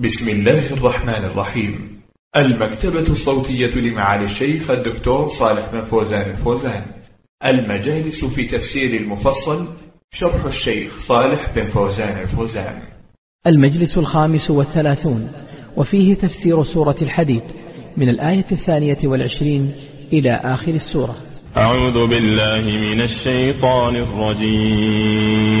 بسم الله الرحمن الرحيم. المكتبة الصوتية لمعالي الشيخ الدكتور صالح بن فوزان الفوزان. المجالس في تفسير المفصل شرح الشيخ صالح بن فوزان الفوزان. المجلس الخامس والثلاثون وفيه تفسير سورة الحديد من الآية الثانية والعشرين إلى آخر السورة. أعوذ بالله من الشيطان الرجيم.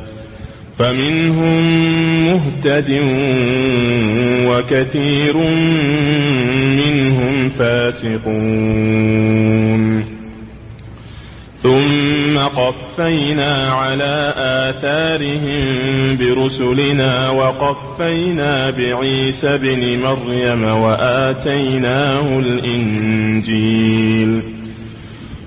فمنهم مهتد وكثير منهم فاسقون. ثم قفينا على آثارهم برسلنا وقفينا بعيسى بن مريم وآتيناه الإنجيل.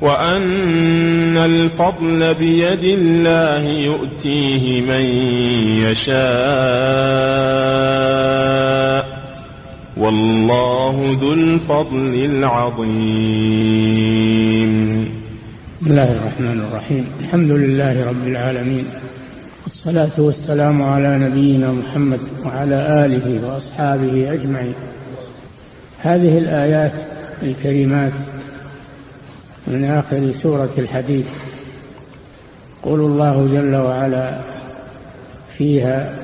وأن الفضل بيد الله يؤتيه من يشاء والله ذو الفضل العظيم. بسم الله الرحمن الرحيم. الحمد لله رب العالمين. والصلاة والسلام على نبينا محمد وعلى آله وأصحابه أجمعين. هذه الآيات الكريمات من آخر سورة الحديث. قول الله جل وعلا فيها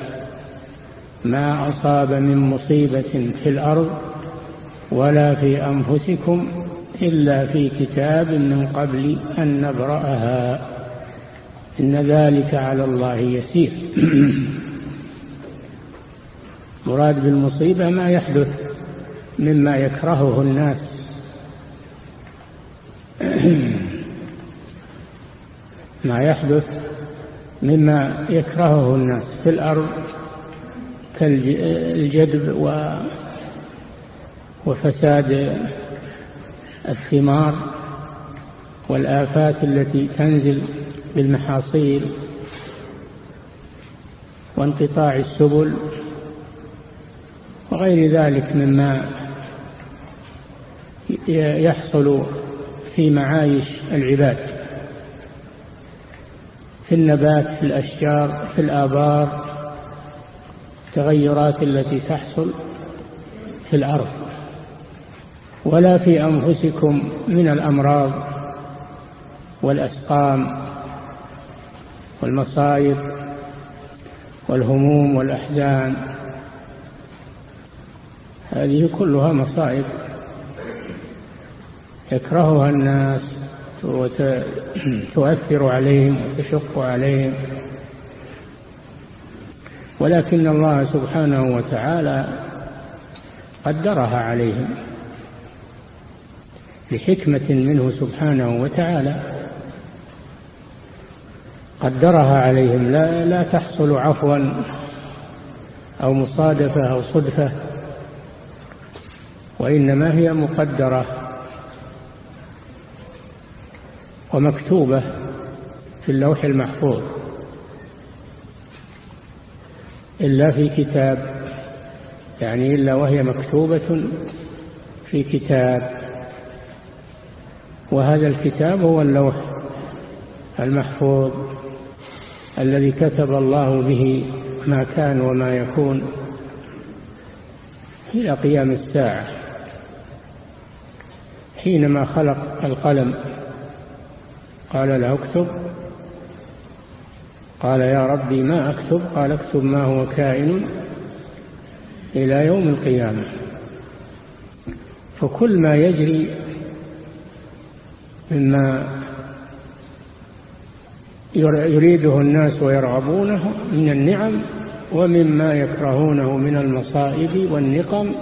ما أصاب من مصيبة في الأرض ولا في أنفسكم إلا في كتاب من قبل أن نبرأها. إن ذلك على الله يسير. مراد بالمصيبة ما يحدث مما يكرهه الناس. ما يحدث مما يكرهه الناس في الأرض كالجدب وفساد الثمار والآفات التي تنزل بالمحاصيل وانقطاع السبل وغير ذلك مما يحصل في معايش العباد في النبات في الأشجار في الآبار التغيرات التي تحصل في الأرض. ولا في أنفسكم من الأمراض والأسقام والمصائب والهموم والأحزان. هذه كلها مصائب يكرهها الناس وتؤثر عليهم وتشق عليهم. ولكن الله سبحانه وتعالى قدرها عليهم لحكمة منه سبحانه وتعالى. قدرها عليهم. لا, لا تحصل عفوا أو مصادفة أو صدفة وإنما هي مقدرة. ومكتوبة في اللوح المحفوظ. إلا في كتاب يعني إلا وهي مكتوبة في كتاب. وهذا الكتاب هو اللوح المحفوظ الذي كتب الله به ما كان وما يكون إلى قيام الساعة حينما خلق القلم. قال له اكتب. قال يا ربي ما أكتب؟ قال اكتب ما هو كائن إلى يوم القيامة. فكل ما يجري مما يريده الناس ويرغبونه من النعم ومما يكرهونه من المصائب والنقم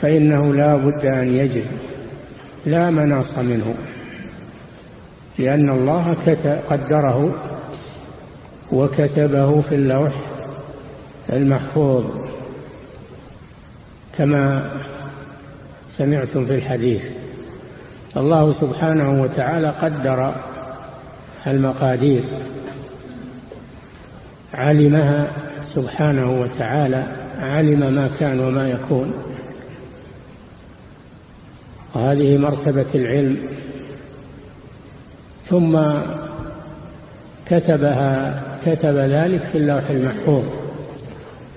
فإنه لا بد أن يجري لا مناص منه. لأن الله قدره وكتبه في اللوح المحفوظ كما سمعتم في الحديث. الله سبحانه وتعالى قدر المقادير علمها سبحانه وتعالى علم ما كان وما يكون. وهذه مرتبة العلم ثم كتبها كتب ذلك في اللوح المحفوظ.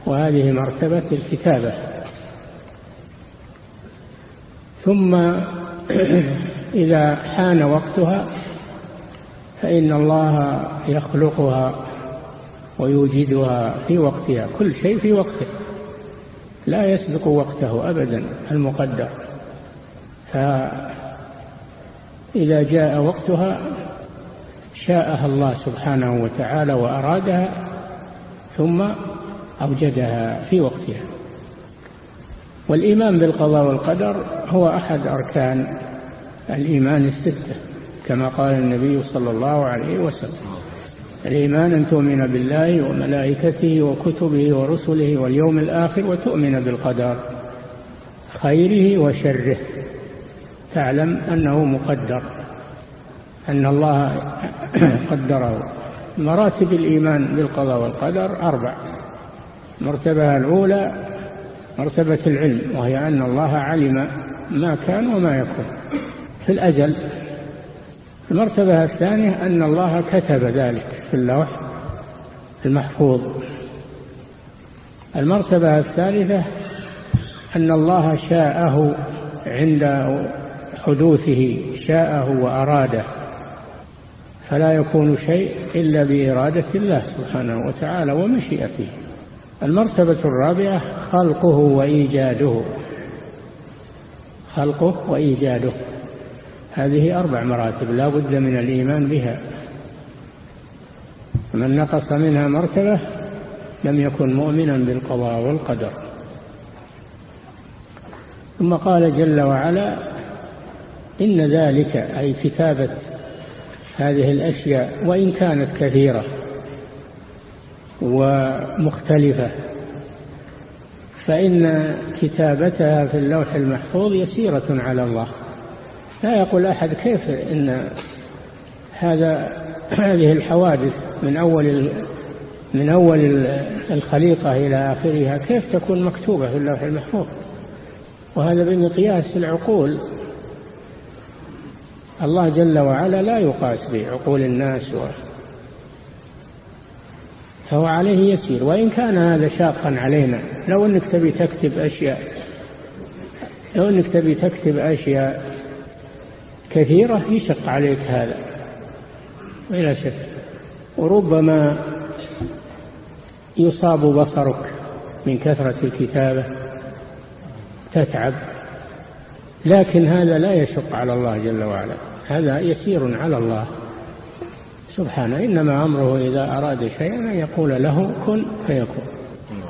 وهذه مرتبة الكتابة. ثم إذا حان وقتها فإن الله يخلقها ويوجدها في وقتها كل شيء في وقته. لا يسبق وقته أبدا المقدر. فإذا جاء وقتها شاءها الله سبحانه وتعالى وأرادها ثم أوجدها في وقتها. والإيمان بالقضاء والقدر هو أحد أركان الإيمان الستة كما قال النبي صلى الله عليه وسلم الإيمان أن تؤمن بالله وملائكته وكتبه ورسله واليوم الآخر وتؤمن بالقدر خيره وشره. تعلم أنه مقدر. أن الله قدره. مراتب الإيمان بالقضاء والقدر أربع. المرتبة الأولى مرتبة العلم وهي أن الله علم ما كان وما يكون. في الأجل المرتبة الثانية أن الله كتب ذلك في اللوح المحفوظ. المرتبة الثالثة أن الله شاءه عند حدوثه شاءه وأراده. فلا يكون شيء إلا بإرادة الله سبحانه وتعالى ومشيئته. المرتبة الرابعة خلقه وإيجاده. خلقه وإيجاده. هذه أربع مراتب لا بد من الإيمان بها. من نقص منها مرتبة لم يكن مؤمنا بالقضاء والقدر. ثم قال جل وعلا إن ذلك أي كتابة هذه الأشياء وإن كانت كثيرة ومختلفة فإن كتابتها في اللوح المحفوظ يسيرة على الله. لا يقول أحد كيف إن هذا هذه الحوادث من أول من أول الخليقة إلى آخرها كيف تكون مكتوبة في اللوح المحفوظ؟ وهذا بمقياس العقول الله جل وعلا لا يقاس بعقول الناس و فهو عليه يسير. وإن كان هذا شاقا علينا لو أنك تبي تكتب أشياء لو أنك تبي تكتب أشياء كثيرة يشق عليك هذا بلا شك. وربما يصاب بصرك من كثرة الكتابة تتعب لكن هذا لا يشق على الله جل وعلا. هذا يسير على الله. سبحانه إنما أمره إذا أراد شيئا أن يقول له كن فيكون.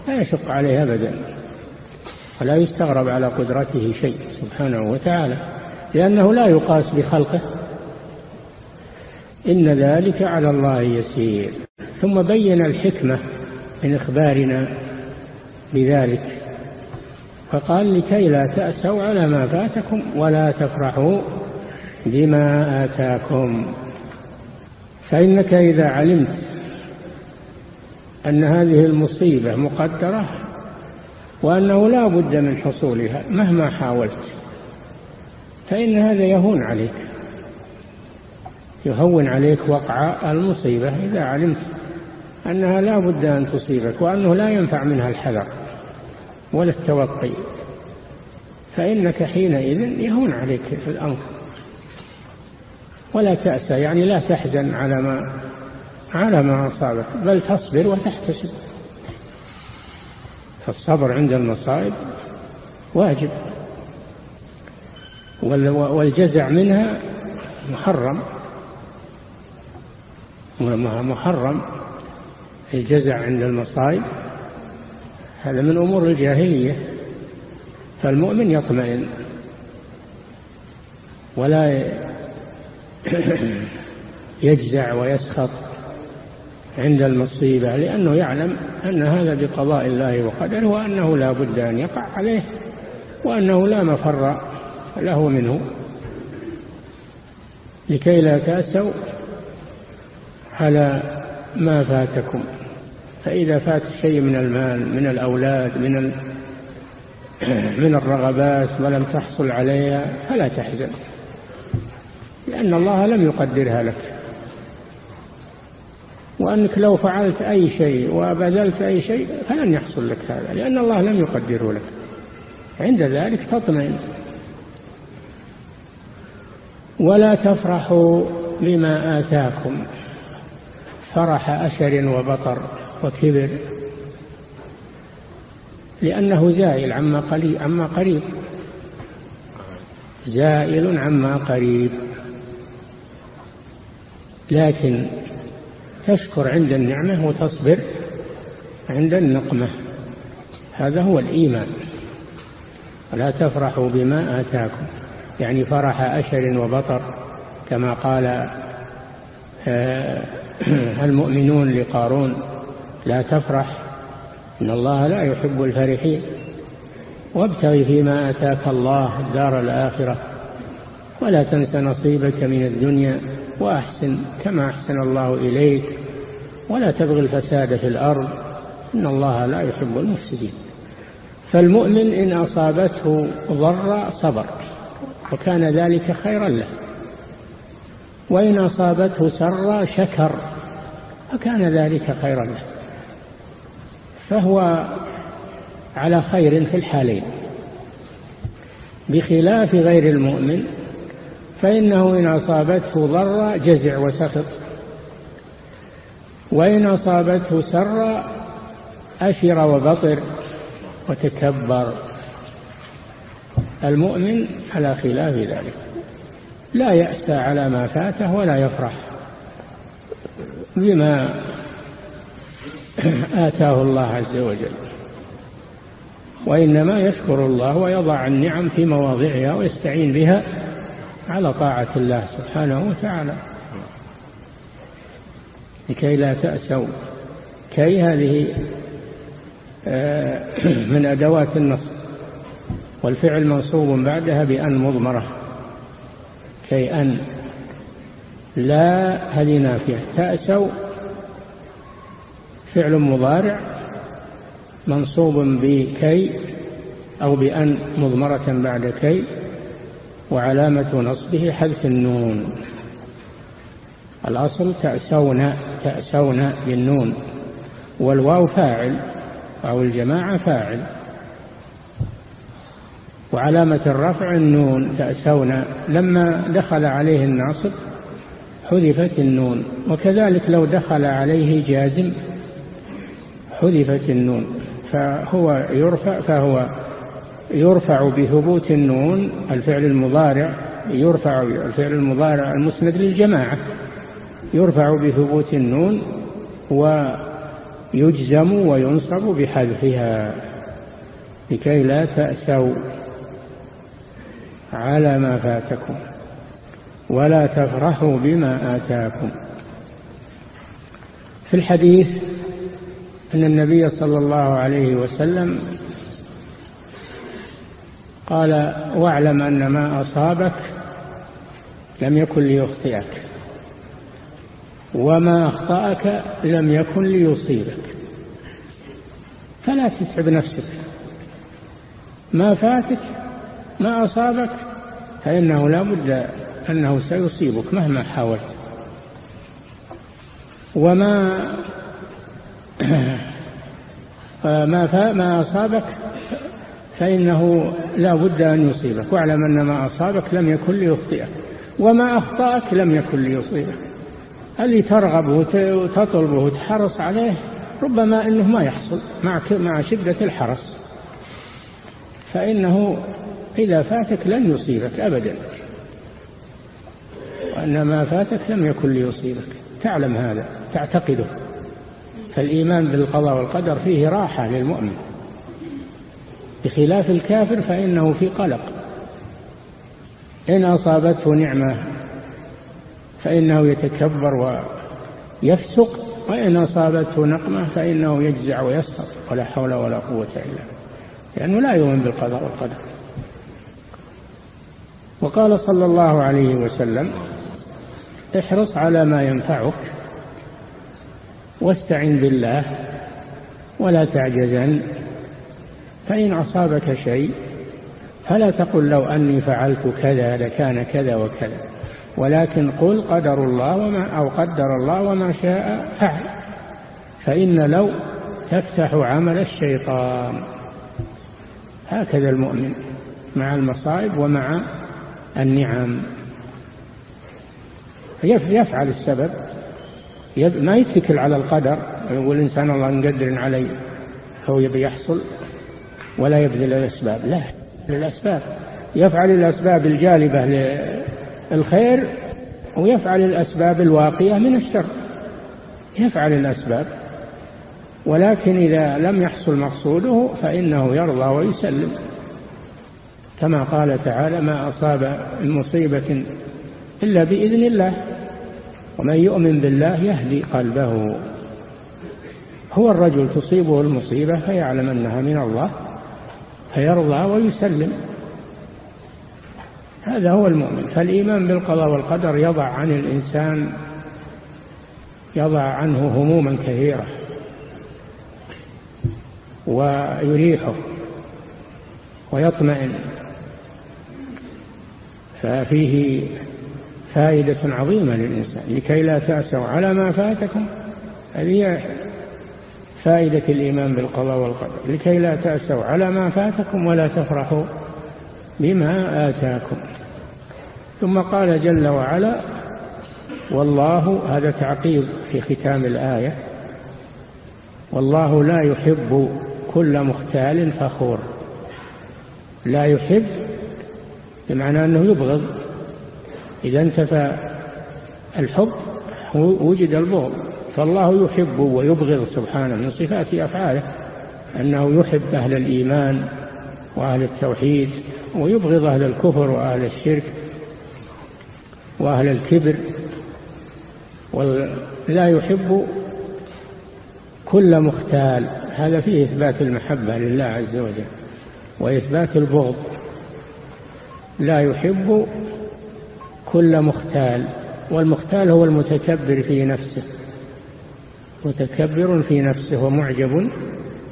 لا يشق عليه أبدا. ولا يستغرب على قدرته شيء سبحانه وتعالى لأنه لا يقاس بخلقه. إن ذلك على الله يسير. ثم بين الحكمة من إخبارنا بذلك. فقال لكي لا تأسوا على ما فاتكم ولا تفرحوا. بما آتاكم. فإنك إذا علمت أن هذه المصيبة مقدرة وأنه لا بد من حصولها مهما حاولت فإن هذا يهون عليك. يهون عليك وقع المصيبة إذا علمت أنها لا بد أن تصيبك وأنه لا ينفع منها الحذر ولا التوقي. فإنك حينئذ يهون عليك في الأمر. ولا تأسى يعني لا تحزن على ما على ما أصابك بل تصبر وتحتسب. فالصبر عند المصائب واجب. والجزع منها محرم. محرم؟ الجزع عند المصائب هذا من أمور الجاهلية. فالمؤمن يطمئن. ولا يجزع ويسخط عند المصيبة لأنه يعلم أن هذا بقضاء الله وقدره وأنه لا بد أن يقع عليه وأنه لا مفر له منه. لكي لا تأسوا على ما فاتكم. فإذا فات شيء من المال من الأولاد من من الرغبات ولم تحصل عليها فلا تحزن. لأن الله لم يقدرها لك. وأنك لو فعلت أي شيء وبذلت أي شيء فلن يحصل لك هذا لأن الله لم يقدره لك. عند ذلك تطمئن. ولا تفرحوا بما آتاكم. فرح أشر وبطر وكبر. لأنه زائل عما قريب, عما قريب. زائل عما قريب. لكن تشكر عند النعمة وتصبر عند النقمة. هذا هو الإيمان. ولا تفرحوا بما آتاكم. يعني فرح أشر وبطر كما قال آه، المؤمنون لقارون لا تفرح إن الله لا يحب الفرحين. وابتغ فيما آتاك الله الدار الآخرة ولا تنس نصيبك من الدنيا. وأحسن كما أحسن الله إليك. ولا تبغي الفساد في الأرض. إن الله لا يحب المفسدين. فالمؤمن إن أصابته ضر صبر وكان ذلك خيرا له. وإن أصابته سر شكر فكان ذلك خيرا له. فهو على خير في الحالين. بخلاف غير المؤمن فإنه إن أصابته ضر جزع وسخط. وإن أصابته سر أشر وبطر وتكبر. المؤمن على خلاف ذلك. لا يأسى على ما فاته ولا يفرح بما آتاه الله عز وجل. وإنما يشكر الله ويضع النعم في مواضعها ويستعين بها على طاعة الله سبحانه وتعالى. لكي لا تأسوا. كي هذه آه، من أدوات النصب والفعل منصوب بعدها بأن مضمرة. كي أن لا هذه نافية. تأسوا. فعل مضارع منصوب بكي أو بأن مضمرة بعد كي. وعلامة نصبه حذف النون. الأصل تأسون تأسون بالنون. والواو فاعل واو الجماعة فاعل. وعلامة الرفع النون تأسون لما دخل عليه الناصب حذفت النون. وكذلك لو دخل عليه جازم حذفت النون. فهو يرفع فهو يرفع بثبوت النون الفعل المضارع يرفع الفعل المضارع المسند للجماعة. يرفع بثبوت النون ويجزم وينصب بحذفها. لكي لا تأسوا على ما فاتكم ولا تفرحوا بما آتاكم. في الحديث أن النبي صلى الله عليه وسلم قال واعلم أن ما أصابك لم يكن ليخطئك وما أخطأك لم يكن ليصيبك. فلا تتعب نفسك. ما فاتك ما أصابك فإنه لا بد أنه سيصيبك مهما حاولت. وما ما ما أصابك فإنه لا بد أن يصيبك. واعلم أن ما أصابك لم يكن ليخطئك وما أخطأك لم يكن ليصيبك. اللي ترغب وتطلبه وتحرص عليه ربما أنه ما يحصل مع مع شدة الحرص. فإنه إذا فاتك لن يصيبك أبدا. وأن ما فاتك لم يكن ليصيبك. تعلم هذا تعتقده. فالإيمان بالقضاء والقدر فيه راحة للمؤمن. بخلاف الكافر فإنه في قلق. إن أصابته نعمة فإنه يتكبر ويفسق وإن أصابته نقمة فإنه يجزع ويسقط ولا حول ولا قوة إلا لأنه لا يؤمن بالقضاء والقدر. وقال صلى الله عليه وسلم احرص على ما ينفعك واستعن بالله ولا تعجزن فإن أصابك شيء فلا تقل لو أني فعلت كذا لكان كذا وكذا ولكن قل قدر الله وما أو قدر الله وما شاء فعل فإن لو تفتح عمل الشيطان. هكذا المؤمن مع المصائب ومع النعم. يفعل السبب ما يتكل على القدر يقول الإنسان الله مقدر علي هو يبي يحصل. ولا يبذل الأسباب. لا للأسباب. يفعل الأسباب الجالبة للخير ويفعل الأسباب الواقية من الشر. يفعل الأسباب ولكن إذا لم يحصل مقصوده فإنه يرضى ويسلم. كما قال تعالى ما أصاب المصيبة إلا بإذن الله ومن يؤمن بالله يهدي قلبه. هو الرجل تصيبه المصيبة فيعلم أنها من الله. فيرضى ويسلم. هذا هو المؤمن. فالإيمان بالقضاء والقدر يضع عن الإنسان يضع عنه هموما كثيرة ويريحه ويطمئن. ففيه فائدة عظيمة للإنسان. لكي لا تأسوا على ما فاتكم هذه فائدة الإيمان بالقضاء والقدر لكي لا تأسوا على ما فاتكم ولا تفرحوا بما آتاكم. ثم قال جل وعلا والله هذا تعقيب في ختام الآية والله لا يحب كل مختال فخور. لا يحب بمعنى أنه يبغض. إذا انتفى الحب وجد البغض. فالله يحب ويبغض سبحانه من صفات أفعاله أنه يحب أهل الإيمان وأهل التوحيد ويبغض أهل الكفر وأهل الشرك وأهل الكبر لا يحب كل مختال. هذا فيه إثبات المحبة لله عز وجل وإثبات البغض. لا يحب كل مختال والمختال هو المتكبر في نفسه. متكبر في نفسه ومعجب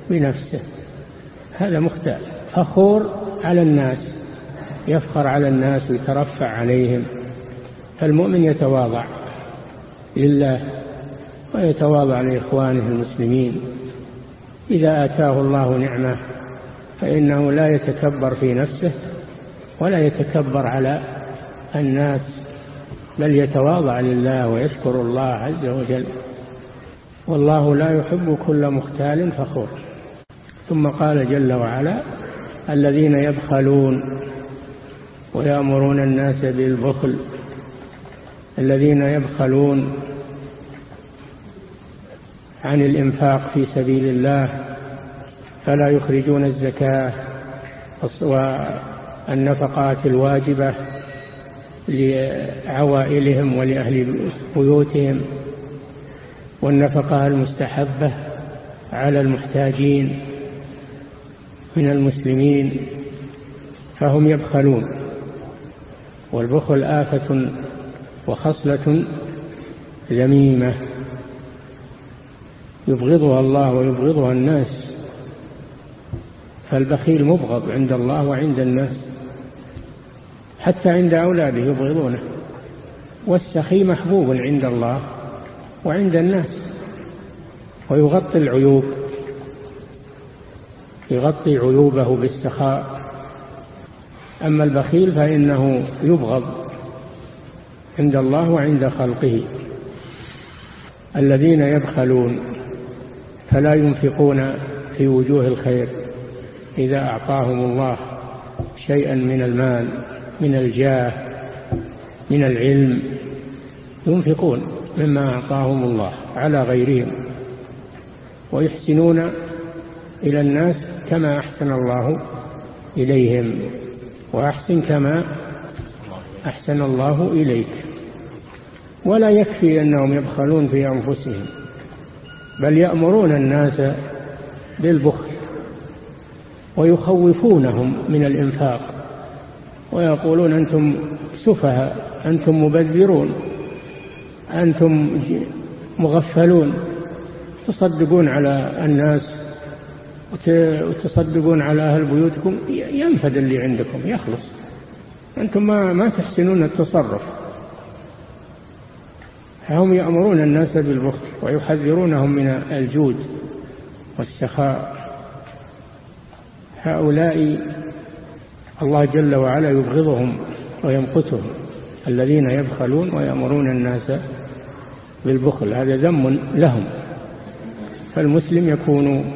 بنفسه. هذا مختال. فخور على الناس يفخر على الناس ويترفع عليهم. فالمؤمن يتواضع لله ويتواضع لإخوانه المسلمين. إذا آتاه الله نعمة فإنه لا يتكبر في نفسه ولا يتكبر على الناس بل يتواضع لله ويشكر الله عز وجل. والله لا يحب كل مختال فخور. ثم قال جل وعلا الذين يبخلون ويأمرون الناس بالبخل الذين يبخلون عن الإنفاق في سبيل الله فلا يخرجون الزكاة والنفقات الواجبة لعوائلهم ولأهل بيوتهم. والنفقة المستحبة على المحتاجين من المسلمين فهم يبخلون والبخل آفة وخصلة ذميمة. يبغضها الله ويبغضها الناس فالبخيل مبغض عند الله وعند الناس حتى عند أولاده يبغضونه والسخي محبوب عند الله. وعند الناس ويغطي العيوب يغطي عيوبه بالسخاء. أما البخيل فإنه يبغض عند الله وعند خلقه. الذين يبخلون فلا ينفقون في وجوه الخير إذا أعطاهم الله شيئا من المال من الجاه من العلم. ينفقون. مما أعطاهم الله على غيرهم. ويحسنون إلى الناس كما أحسن الله إليهم. وأحسن كما أحسن الله إليك. ولا يكفي أنهم يبخلون في أنفسهم بل يأمرون الناس بالبخل ويخوفونهم من الإنفاق. ويقولون أنتم سفهاء أنتم مبذرون. أنتم مغفلون تصدقون على الناس وتصدقون على أهل بيوتكم ينفد اللي عندكم يخلص. أنتم ما, ما تحسنون التصرف. فهم يأمرون الناس بالبخل ويحذرونهم من الجود والسخاء. هؤلاء الله جل وعلا يبغضهم ويمقتهم الذين يبخلون ويأمرون الناس بالبخل هذا ذم لهم. فالمسلم يكون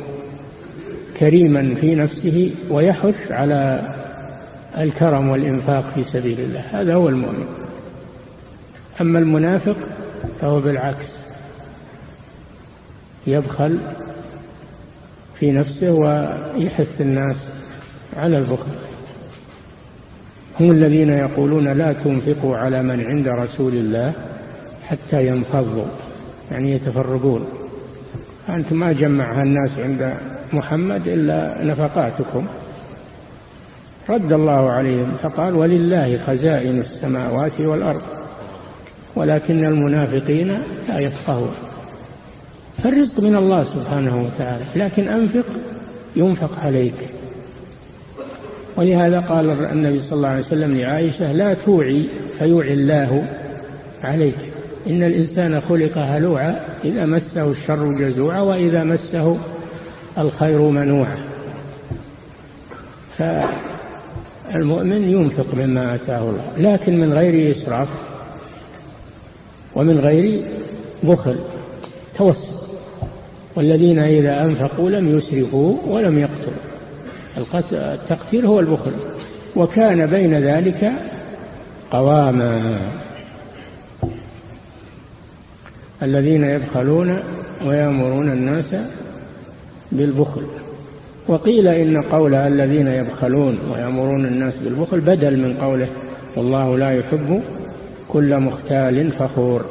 كريما في نفسه ويحث على الكرم والإنفاق في سبيل الله. هذا هو المؤمن. أما المنافق فهو بالعكس يبخل في نفسه ويحث الناس على البخل. هم الذين يقولون لا تنفقوا على من عند رسول الله حتى ينفضوا يعني يتفرقون. أنتم ما جمعها الناس عند محمد إلا نفقاتكم. رد الله عليهم فقال ولله خزائن السماوات والأرض ولكن المنافقين لا يفقهون. فالرزق من الله سبحانه وتعالى لكن أنفق ينفق عليك. ولهذا قال النبي صلى الله عليه وسلم لعائشة لا توعي فيوعي الله عليك. إن الإنسان خلق هلوعا إذا مسه الشر جزوعا وإذا مسه الخير منوعا. فالمؤمن ينفق مما آتاه الله لكن من غير إسراف ومن غير بخل توسط والذين إذا أنفقوا لم يسرفوا ولم يقتلوا. التقتير هو البخل. وكان بين ذلك قواما. الذين يبخلون ويأمرون الناس بالبخل. وقيل إن قول الذين يبخلون ويأمرون الناس بالبخل بدل من قوله والله لا يحب كل مختال فخور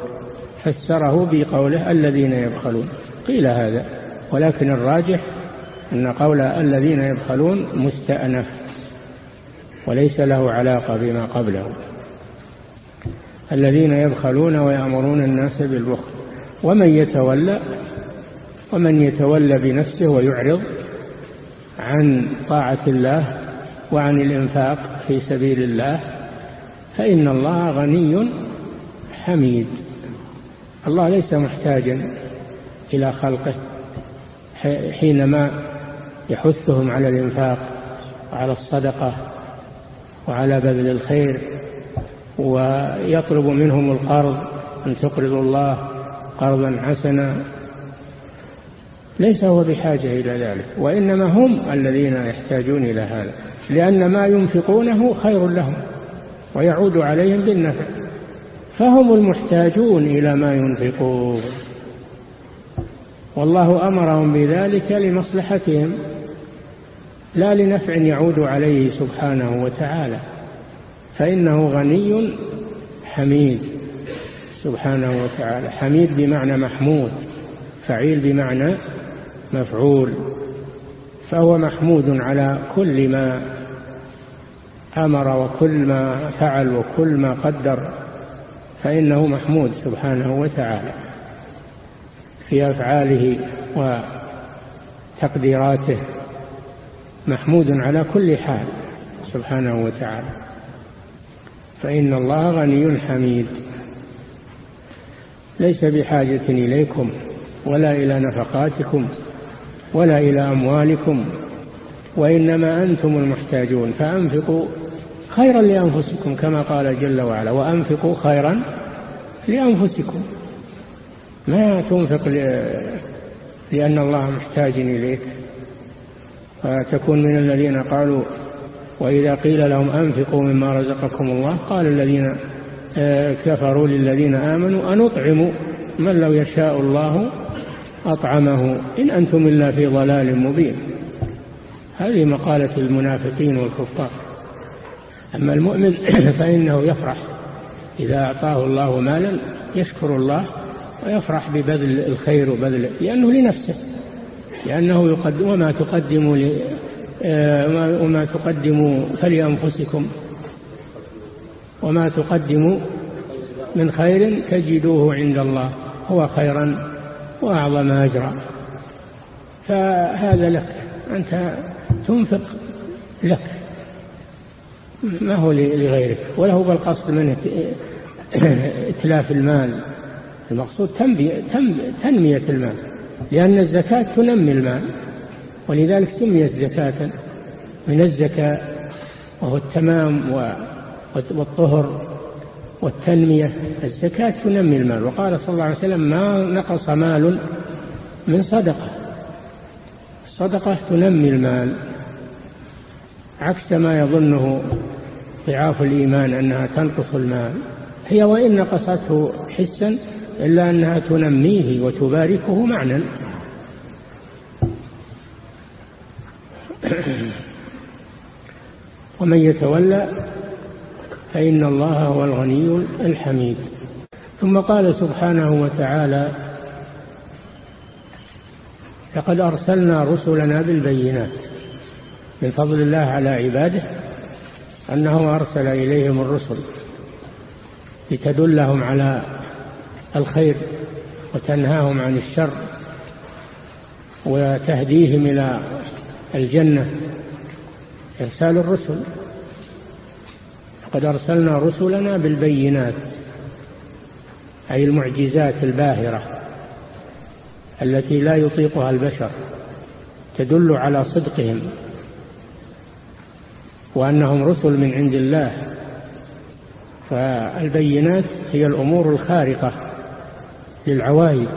فسره بقوله الذين يبخلون. قيل هذا ولكن الراجح أن قول الذين يبخلون مستأنف وليس له علاقة بما قبله. الذين يبخلون ويأمرون الناس بالبخل. ومن يتولى ومن يتولى بنفسه ويعرض عن طاعة الله وعن الإنفاق في سبيل الله فإن الله غني حميد. الله ليس محتاجا إلى خلقه حينما يحثهم على الإنفاق وعلى الصدقة وعلى بذل الخير ويطلب منهم القرض أن تقرضوا الله قرضا حسنا. ليس هو بحاجة إلى ذلك وإنما هم الذين يحتاجون إلى هذا لأن ما ينفقونه خير لهم ويعود عليهم بالنفع فهم المحتاجون إلى ما ينفقون. والله أمرهم بذلك لمصلحتهم لا لنفع يعود عليه سبحانه وتعالى فإنه غني حميد. سبحانه وتعالى. حميد بمعنى محمود فعيل بمعنى مفعول. فهو محمود على كل ما أمر وكل ما فعل وكل ما قدر فإنه محمود سبحانه وتعالى. في أفعاله وتقديراته محمود على كل حال سبحانه وتعالى. فإن الله غني حميد. ليس بحاجة إليكم ولا إلى نفقاتكم ولا إلى أموالكم وإنما أنتم المحتاجون. فأنفقوا خيرا لأنفسكم كما قال جل وعلا وأنفقوا خيرا لأنفسكم. ما تنفق لأن الله محتاج إليك. فتكون من الذين قالوا وإذا قيل لهم أنفقوا مما رزقكم الله قال الذين كفروا للذين آمنوا أنطعم من لو يشاء الله أطعمه. إن أنتم إلا في ضلال مبين. هذه مقالة المنافقين والكفار. أما المؤمن فإنه يفرح إذا أعطاه الله مالا يشكر الله ويفرح ببذل الخير وبذل لأنه لنفسه لأنه يقدم وما تقدموا آه، وما تقدموا فلأنفسكم. وما تقدموا من خير تجدوه عند الله هو خيرا وأعظم أجرا. فهذا لك أنت تنفق لك. ما هو لغيرك ولا هو بالقصد من إتلاف المال. المقصود تنمية المال لأن الزكاة تنمي المال ولذلك سميت زكاة من الزكاة وهو التمام والطهر والتنمية الزكاة تنمي المال. وقال صلى الله عليه وسلم ما نقص مال من صدقة. الصدقة تنمي المال عكس ما يظنه ضعاف الإيمان أنها تنقص المال. هي وإن نقصته حسا إلا أنها تنميه وتباركه معنى ومن يتولى فإن الله هو الغني الحميد. ثم قال سبحانه وتعالى لقد أرسلنا رسلنا بالبينات من فضل الله على عباده أنه أرسل إليهم الرسل لتدلهم على الخير وتنهاهم عن الشر وتهديهم إلى الجنة. إرسال الرسل. قد أرسلنا رسلنا بالبينات أي المعجزات الباهرة التي لا يطيقها البشر تدل على صدقهم وأنهم رسل من عند الله. فالبينات هي الأمور الخارقة للعوائد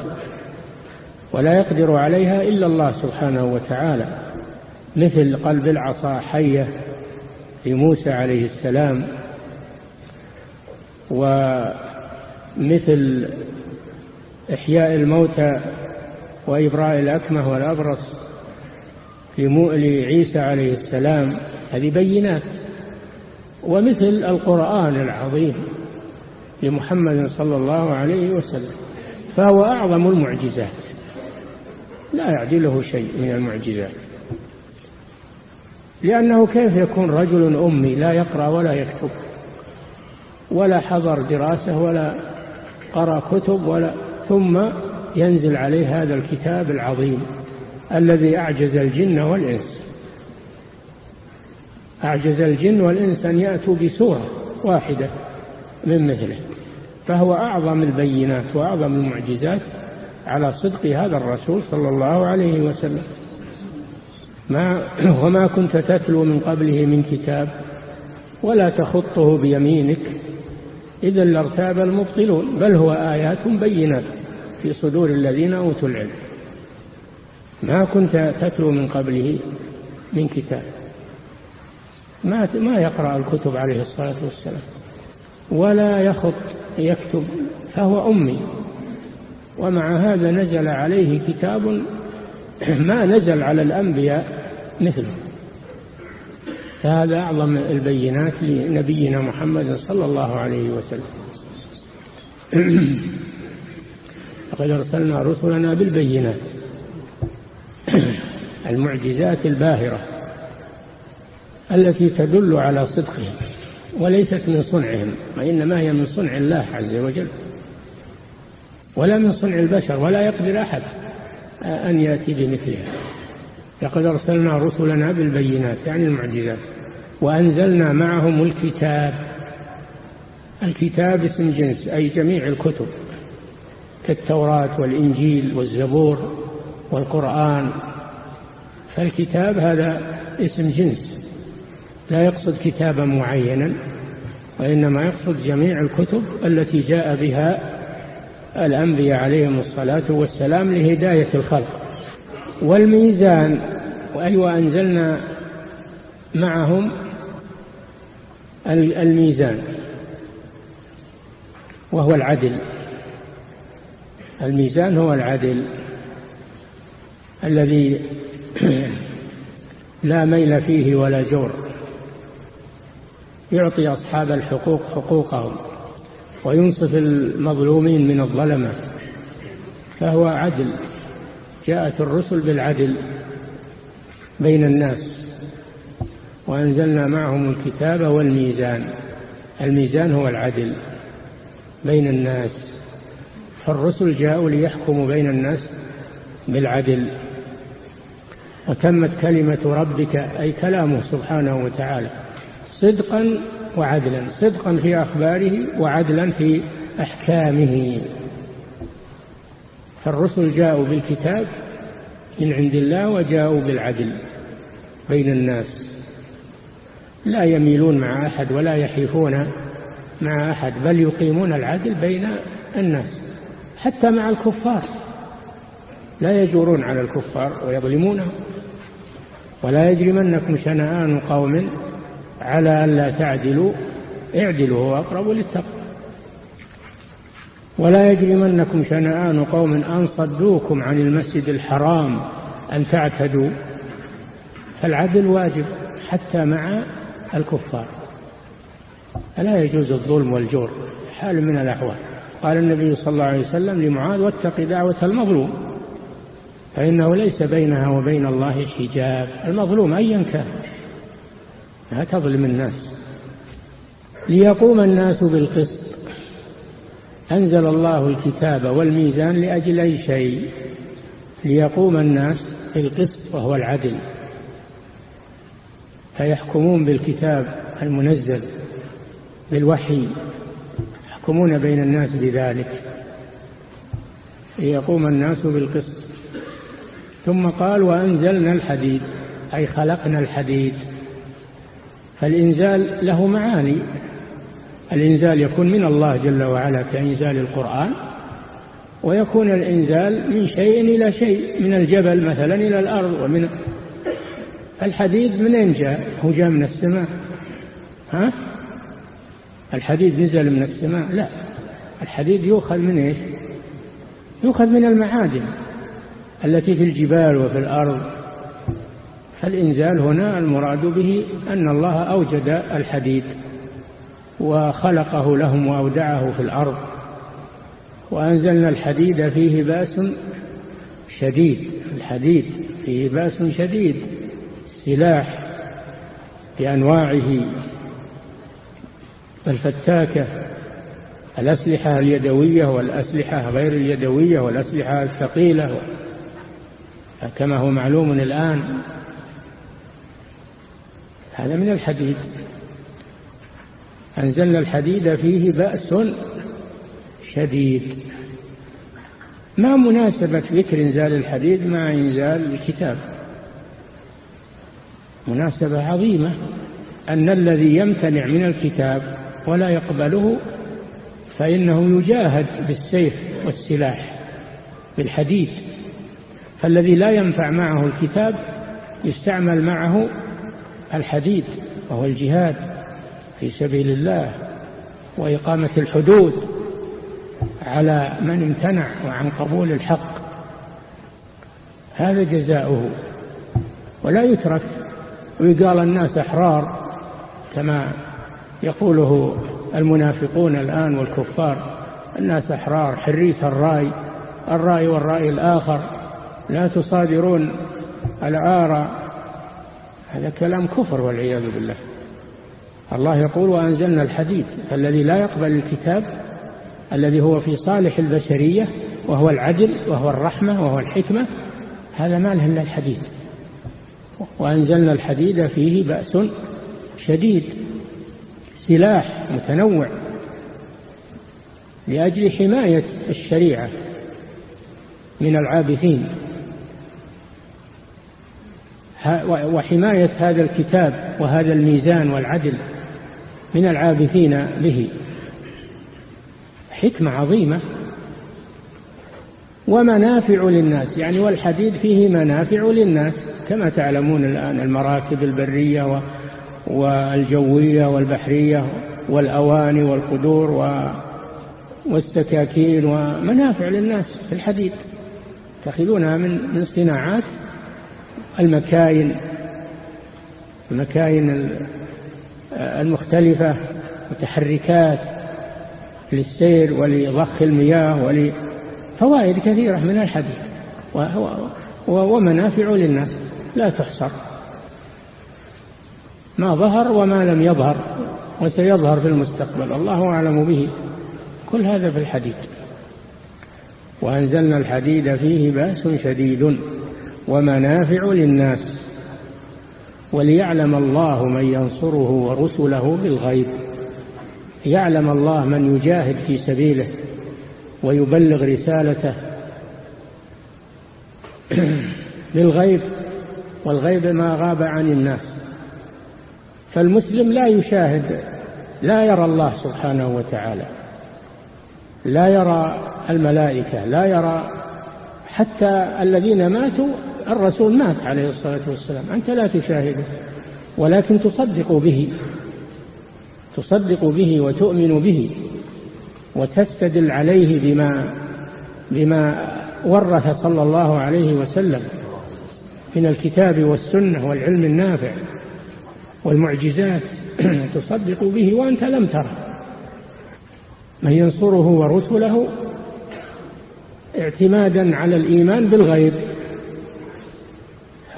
ولا يقدر عليها إلا الله سبحانه وتعالى مثل قلب العصا حية لموسى عليه السلام. ومثل إحياء الموتى وإبراء الأكمه والأبرص لعيسى عليه السلام هذه بينات. ومثل القرآن العظيم لمحمد صلى الله عليه وسلم فهو أعظم المعجزات. لا يعدله شيء من المعجزات. لأنه كيف يكون رجل أمي لا يقرأ ولا يكتب؟ ولا حضر دراسة ولا قرأ كتب ولا ثم ينزل عليه هذا الكتاب العظيم الذي أعجز الجن والإنس. أعجز الجن والإنس أن يأتوا بسورة واحدة من مثله فهو أعظم البينات وأعظم المعجزات على صدق هذا الرسول صلى الله عليه وسلم. ما وما كنت تتلو من قبله من كتاب ولا تخطه بيمينك إذا لارتاب المبطلون بل هو آيات بينات في صدور الذين أوتوا العلم. ما كنت تتلو من قبله من كتاب. ما ما يقرأ الكتب عليه الصلاة والسلام. ولا يخط يكتب فهو أمي. ومع هذا نزل عليه كتاب ما نزل على الأنبياء مثله. فهذا أعظم البينات لنبينا محمد صلى الله عليه وسلم. لقد أرسلنا رسلنا بالبينات المعجزات الباهرة التي تدل على صدقهم وليست من صنعهم وإنما هي من صنع الله عز وجل. ولا من صنع البشر ولا يقدر أحد أن يأتي بمثلها. لقد أرسلنا رسلنا بالبينات يعني المعجزات وأنزلنا معهم الكتاب. الكتاب اسم جنس أي جميع الكتب كالتوراة والإنجيل والزبور والقرآن. فالكتاب هذا اسم جنس لا يقصد كتابا معينا وإنما يقصد جميع الكتب التي جاء بها الأنبياء عليهم الصلاة والسلام لهداية الخلق. والميزان وأيوة أنزلنا معهم الميزان وهو العدل. الميزان هو العدل الذي لا ميل فيه ولا جور. يعطي أصحاب الحقوق حقوقهم وينصف المظلومين من الظلمة فهو عدل. جاءت الرسل بالعدل بين الناس وأنزلنا معهم الكتاب والميزان الميزان هو العدل بين الناس. فالرسل جاءوا ليحكموا بين الناس بالعدل. وتمت كلمة ربك أي كلامه سبحانه وتعالى صدقا وعدلا صدقا في أخباره وعدلا في أحكامه. فالرسل جاءوا بالكتاب من عند الله وجاءوا بالعدل بين الناس. لا يميلون مع أحد ولا يحيفون مع أحد بل يقيمون العدل بين الناس حتى مع الكفار. لا يجورون على الكفار ويظلمونهم ولا يجرمنكم شنآن قوم على أن لا تعدلوا اعدلوا هو أقرب للتقوى. ولا يجرمنكم شنآن قوم أن صدوكم عن المسجد الحرام أن تعتدوا. فالعدل واجب حتى مع الكفار. فلا يجوز الظلم والجور؟ حال من الأحوال. قال النبي صلى الله عليه وسلم لمعاذ واتق دعوة المظلوم. فإنه ليس بينها وبين الله حجاب. المظلوم أيا كان. لا تظلم الناس. ليقوم الناس بالقسط. أنزل الله الكتاب والميزان لأجل أي شيء ليقوم الناس بالقسط وهو العدل. فيحكمون بالكتاب المنزل بالوحي يحكمون بين الناس بذلك. ليقوم الناس بالقسط. ثم قال وأنزلنا الحديد أي خلقنا الحديد. فالإنزال له معاني الإنزال يكون من الله جل وعلا كإنزال القرآن ويكون الإنزال من شيء إلى شيء من الجبل مثلا إلى الأرض ومن الحديد من جاء؟ هو جاء من السماء. ها؟ الحديد نزل من السماء؟ لا. الحديد يؤخذ من إيش؟ يؤخذ من المعادن التي في الجبال وفي الأرض. فالإنزال هنا المراد به أن الله أوجد الحديد. وخلقه لهم وأودعه في الأرض. وأنزلنا الحديد فيه بأس شديد الحديد فيه بأس شديد سلاح بأنواعه الفتاكة الأسلحة اليدوية والأسلحة غير اليدوية والأسلحة الثقيلة. كما هو معلوم الآن هذا من الحديد. أنزلنا الحديد فيه بأس شديد. ما مناسبة ذكر إنزال الحديد مع إنزال الكتاب؟ مناسبة عظيمة أن الذي يمتنع من الكتاب ولا يقبله فإنه يجاهد بالسيف والسلاح بالحديد. فالذي لا ينفع معه الكتاب يستعمل معه الحديد وهو الجهاد. في سبيل الله وإقامة الحدود على من امتنع وعن قبول الحق. هذا جزاؤه. ولا يترك ويقال الناس أحرار كما يقوله المنافقون الآن والكفار. الناس أحرار حرية الرأي الرأي والرأي الآخر. لا تصادرون الآراء هذا كلام كفر والعياذ بالله. الله يقول وأنزلنا الحديد الذي لا يقبل الكتاب الذي هو في صالح البشرية وهو العدل وهو الرحمة وهو الحكمة هذا ما له إلا الحديد وأنزلنا الحديد فيه بأس شديد سلاح متنوع لأجل حماية الشريعة من العابثين. وحماية هذا الكتاب وهذا الميزان والعدل. من العابثين به. حكمة عظيمة. ومنافع للناس يعني والحديد فيه منافع للناس كما تعلمون الآن المراكب البرية والجوية والبحرية والأواني والقدور والسكاكين ومنافع للناس في الحديد. تأخذونها من من صناعات المكاين المكاين المختلفة متحركات للسير ولضخ المياه ولفوائد كثيرة من الحديد ومنافع للناس لا تحصر ما ظهر وما لم يظهر وسيظهر في المستقبل الله أعلم به. كل هذا في الحديد وأنزلنا الحديد فيه بأس شديد ومنافع للناس وليعلم الله من ينصره ورسله بالغيب. يعلم الله من يجاهد في سبيله ويبلغ رسالته بالغيب والغيب ما غاب عن الناس. فالمسلم لا يشاهد لا يرى الله سبحانه وتعالى لا يرى الملائكة لا يرى حتى الذين ماتوا الرسول مات عليه الصلاة والسلام. أنت لا تشاهده ولكن تصدق به تصدق به وتؤمن به وتستدل عليه بما بما ورث صلى الله عليه وسلم من الكتاب والسنة والعلم النافع والمعجزات. تصدق به وأنت لم تره. من ينصره ورسله اعتمادا على الإيمان بالغيب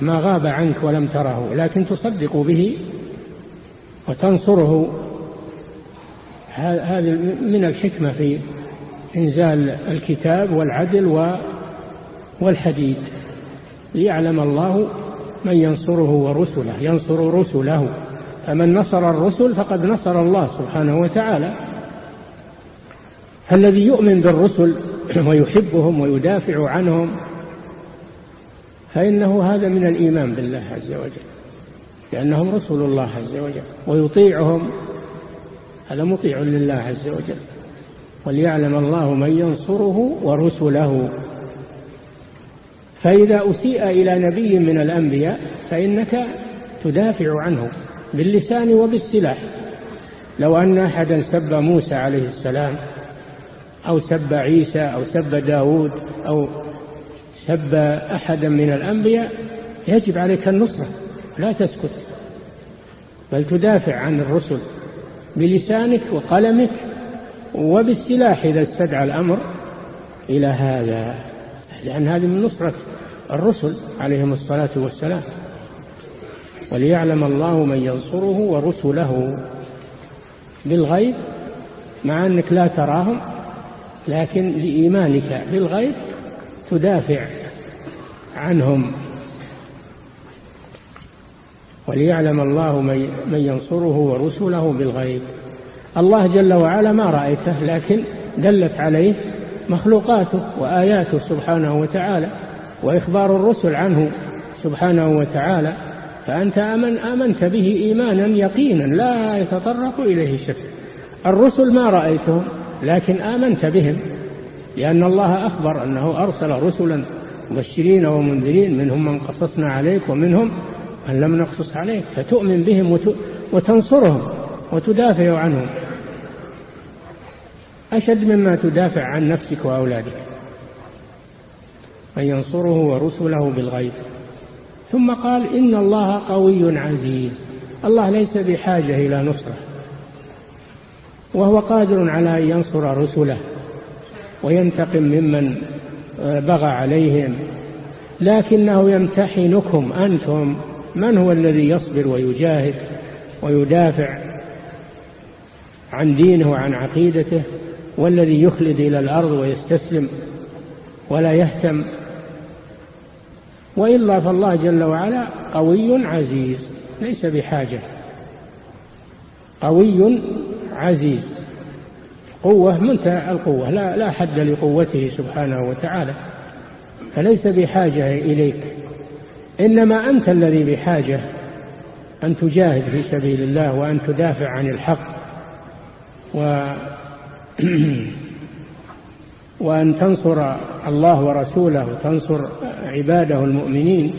ما غاب عنك ولم تره لكن تصدق به وتنصره. هذه من الحكمة في إنزال الكتاب والعدل والحديد. ليعلم الله من ينصره ورسله ينصر رسله. فمن نصر الرسل فقد نصر الله سبحانه وتعالى. فالذي يؤمن بالرسل ويحبهم ويدافع عنهم فإنه هذا من الإيمان بالله عز وجل لأنهم رسل الله عز وجل ويطيعهم هذا مطيع لله عز وجل وليعلم الله من ينصره ورسله. فإذا أسيء إلى نبي من الأنبياء فإنك تدافع عنه باللسان وبالسلاح. لو أن أحدا سب موسى عليه السلام أو سب عيسى أو سب داود أو سب أحدا من الأنبياء يجب عليك النصرة لا تسكت. بل تدافع عن الرسل بلسانك وقلمك وبالسلاح إذا استدعى الأمر إلى هذا. لأن هذه من نصرة الرسل عليهم الصلاة والسلام. وليعلم الله من ينصره ورسله بالغيب مع أنك لا تراهم لكن لإيمانك بالغيب تدافع عنهم وليعلم الله من ينصره ورسله بالغيب. الله جل وعلا ما رأيته لكن دلت عليه مخلوقاته وآياته سبحانه وتعالى وإخبار الرسل عنه سبحانه وتعالى. فأنت آمن آمنت به إيمانا يقينا لا يتطرق إليه شك. الرسل ما رأيتهم لكن آمنت بهم. لأن الله أخبر أنه أرسل رسلا مبشرين ومنذرين منهم من قصصنا عليك ومنهم من لم نقصص عليك فتؤمن بهم وتنصرهم وتدافع عنهم. أشد مما تدافع عن نفسك وأولادك. من ينصره ورسله بالغيب. ثم قال إن الله قوي عزيز. الله ليس بحاجة إلى نصرة. وهو قادر على أن ينصر رسله. وينتقم ممن بغى عليهم. لكنه يمتحنكم أنتم. من هو الذي يصبر ويجاهد ويدافع عن دينه وعن عقيدته؟ والذي يخلد إلى الأرض ويستسلم ولا يهتم. وإلا فالله جل وعلا قوي عزيز ليس بحاجة. قوي عزيز. قوة منتهى القوة لا, لا حد لقوته سبحانه وتعالى. فليس بحاجة إليك إنما أنت الذي بحاجة أن تجاهد في سبيل الله وأن تدافع عن الحق و وأن تنصر الله ورسوله وتنصر عباده المؤمنين.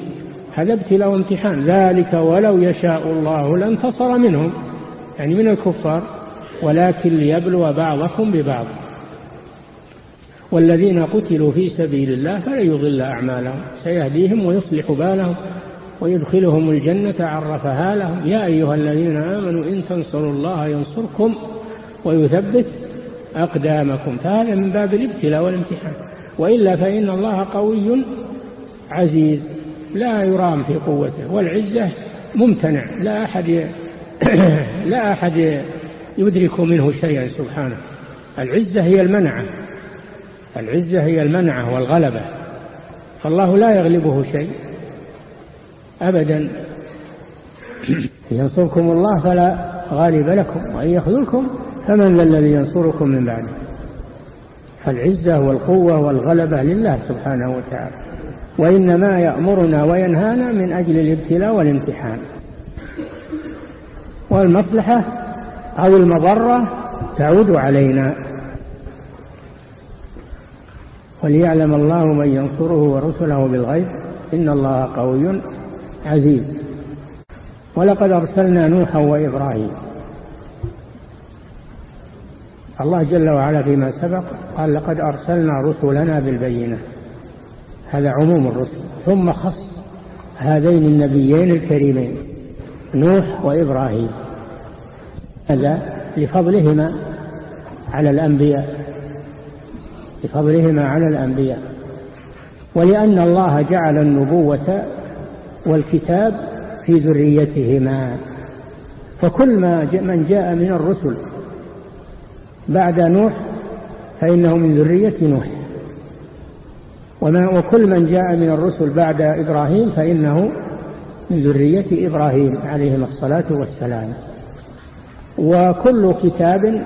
هذا ابتلاء وامتحان. ذلك ولو يشاء الله لانتصر منهم. يعني من الكفار؟ ولكن ليبلو بعضكم ببعض. والذين قتلوا في سبيل الله فلا يضل أعمالهم سيهديهم ويصلح بالهم ويدخلهم الجنة عرفها لهم يا أيها الذين آمنوا إن تنصروا الله ينصركم ويثبت أقدامكم. فهذا من باب الابتلاء والامتحان. وإلا فإن الله قوي عزيز لا يرام في قوته والعزة ممتنع. لا أحد لا أحد يدرك منه شيئا سبحانه. العزة هي المنعة. العزة هي المنعة والغلبة. فالله لا يغلبه شيء. أبدا. ينصركم الله فلا غالب لكم وإن يخذلكم فمن ذا الذي ينصركم من بعده. فالعزة والقوة والغلبة لله سبحانه وتعالى. وإنما يأمرنا وينهانا من أجل الابتلاء والامتحان. والمصلحة أو المضرة تعود علينا. وليعلم الله من ينصره ورسله بالغيب. إن الله قوي عزيز. ولقد أرسلنا نوحا وإبراهيم. الله جل وعلا فيما سبق قال لقد أرسلنا رسلنا بالبينة. هذا عموم الرسل. ثم خص هذين النبيين الكريمين نوح وإبراهيم. هذا لفضلهما على الأنبياء. لفضلهما على الأنبياء. ولأن الله جعل النبوة والكتاب في ذريتهما. فكل ما من جاء من الرسل بعد نوح فإنه من ذرية نوح. وكل من جاء من الرسل بعد إبراهيم فإنه من ذرية إبراهيم عليهم الصلاة والسلام. وكل كتاب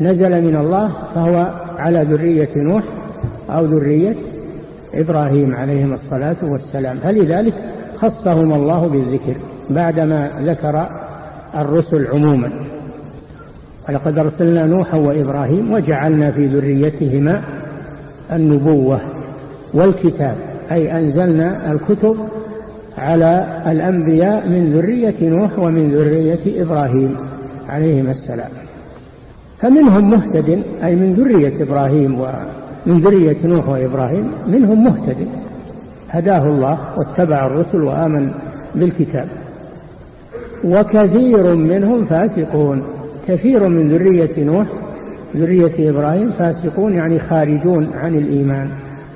نزل من الله فهو على ذرية نوح أو ذرية إبراهيم عليهم الصلاة والسلام. فلذلك خصهم الله بالذكر بعدما ذكر الرسل عموما. ولقد أرسلنا نوحا وإبراهيم وجعلنا في ذريتهما النبوة والكتاب أي أنزلنا الكتب على الأنبياء من ذرية نوح ومن ذرية إبراهيم. عليهما السلام. فمنهم مهتد أي من ذرية إبراهيم ومن ذرية نوح وإبراهيم منهم مهتد. هداه الله واتبع الرسل وآمن بالكتاب. وكثير منهم فاسقون. كثير من ذرية نوح ذرية إبراهيم فاسقون يعني خارجون عن الإيمان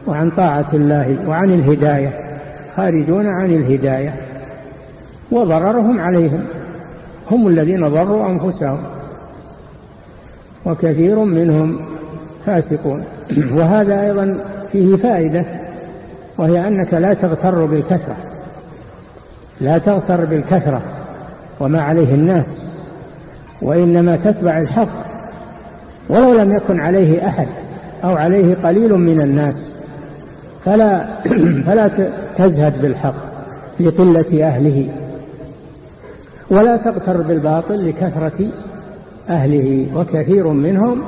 وعن طاعة الله وعن الهداية. خارجون عن الهداية. وضررهم عليهم. هم الذين ضروا أنفسهم. وكثير منهم فاسقون. وهذا أيضا فيه فائدة وهي أنك لا تغتر بالكثرة. لا تغتر بالكثرة وما عليه الناس وإنما تتبع الحق. ولو لم يكن عليه أحد أو عليه قليل من الناس فلا, فلا تزهد بالحق لقلة أهله. ولا تغتر بالباطل لكثرة أهله وكثير منهم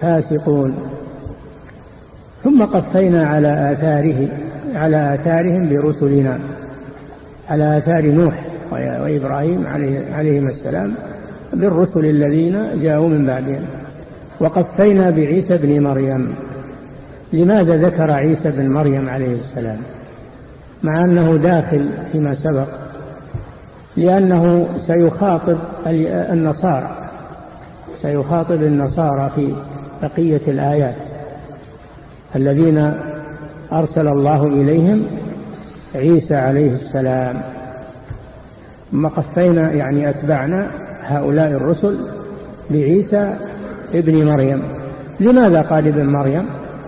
فاسقون. ثم قفينا على آثاره على آثارهم برسلنا. على آثار نوح وإبراهيم عليهما السلام بالرسل الذين جاءوا من بعدهم. وقفينا بعيسى بن مريم. لماذا ذكر عيسى بن مريم عليه السلام؟ مع أنه داخل فيما سبق. لأنه سيخاطب النصارى سيخاطب النصارى في بقية الآيات. الذين أرسل الله إليهم عيسى عليه السلام. ثم قفينا يعني أتبعنا هؤلاء الرسل بعيسى ابن مريم. لماذا قال ابن مريم؟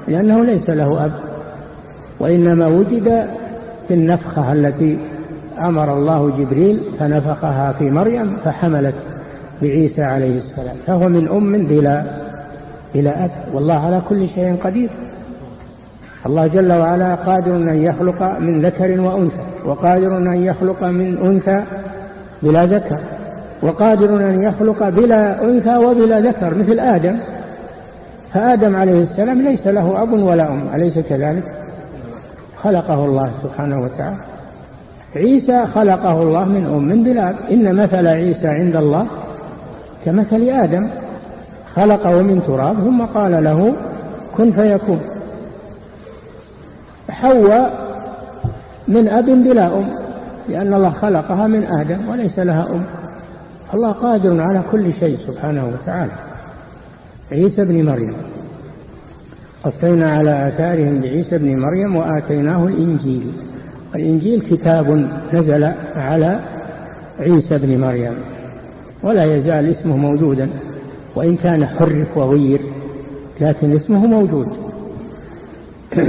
لأنه ليس له أب وإنما وجد في النفخة التي أمر الله جبريل فنفخها في مريم فحملت بعيسى عليه السلام. فهو من أم بلا بلا أب. والله على كل شيء قدير. الله جل وعلا قادر أن يخلق من ذكر وأنثى وقادر أن يخلق من أنثى بلا ذكر وقادر أن يخلق بلا أنثى وبلا ذكر مثل آدم. فآدم عليه السلام ليس له أب ولا أم أليس كذلك؟ خلقه الله سبحانه وتعالى. عيسى خلقه الله من أم بلا أب إن مثل عيسى عند الله كمثل آدم. خلقه من تراب ثم قال له كن فيكون. حواء من أب بلا أم لأن الله خلقها من آدم وليس لها أم. الله قادر على كل شيء سبحانه وتعالى. عيسى بن مريم. قفينا على آثارهم بعيسى بن مريم وآتيناه الإنجيل. الإنجيل كتاب نزل على عيسى بن مريم ولا يزال اسمه موجودا وإن كان حرف وغير لكن اسمه موجود.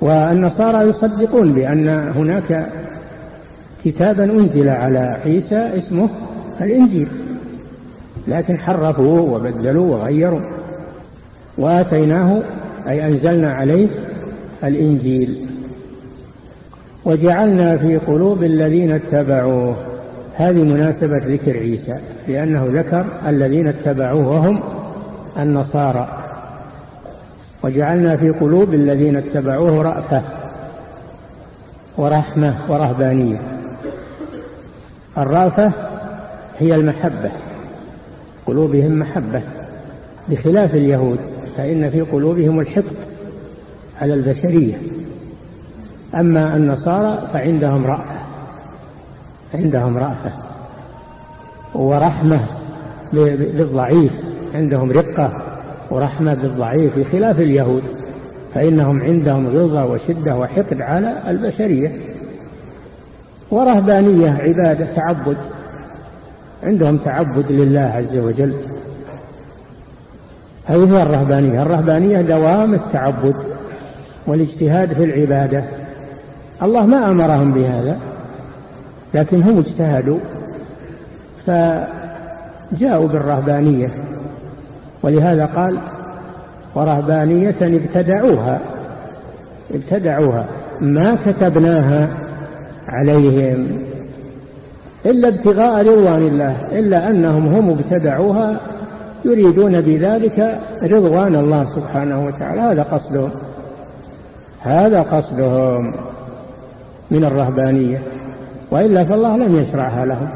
والنصارى يصدقون بأن هناك كتابا أنزل على عيسى اسمه الإنجيل لكن حرفوه وبدلوا وغيروا وآتيناه أي أنزلنا عليه الإنجيل. وجعلنا في قلوب الذين اتبعوه. هذه مناسبة ذكر عيسى لأنه ذكر الذين اتبعوه وهم النصارى. وجعلنا في قلوب الذين اتبعوه رأفة ورحمة ورهبانية. الرأفة هي المحبة قلوبهم محبة. بخلاف اليهود فإن في قلوبهم الحقد على البشرية. أما النصارى فعندهم رأفة. عندهم رأفة ورحمة بالضعيف. عندهم رقة ورحمة بالضعيف بخلاف اليهود. فإنهم عندهم غلظة وشدة وحقد على البشرية. ورهبانية عبادة تعبد. عندهم تعبد لله عز وجل. هذه هي الرهبانية. الرهبانية دوام التعبد والاجتهاد في العبادة. الله ما أمرهم بهذا لكن هم اجتهدوا فجاءوا بالرهبانية ولهذا قال ورهبانية ابتدعوها ابتدعوها ما كتبناها عليهم إلا ابتغاء رضوان الله إلا أنهم هم ابتدعوها يريدون بذلك رضوان الله سبحانه وتعالى هذا قصدهم هذا قصدهم. من الرهبانية وإلا فالله لم يشرعها لهم.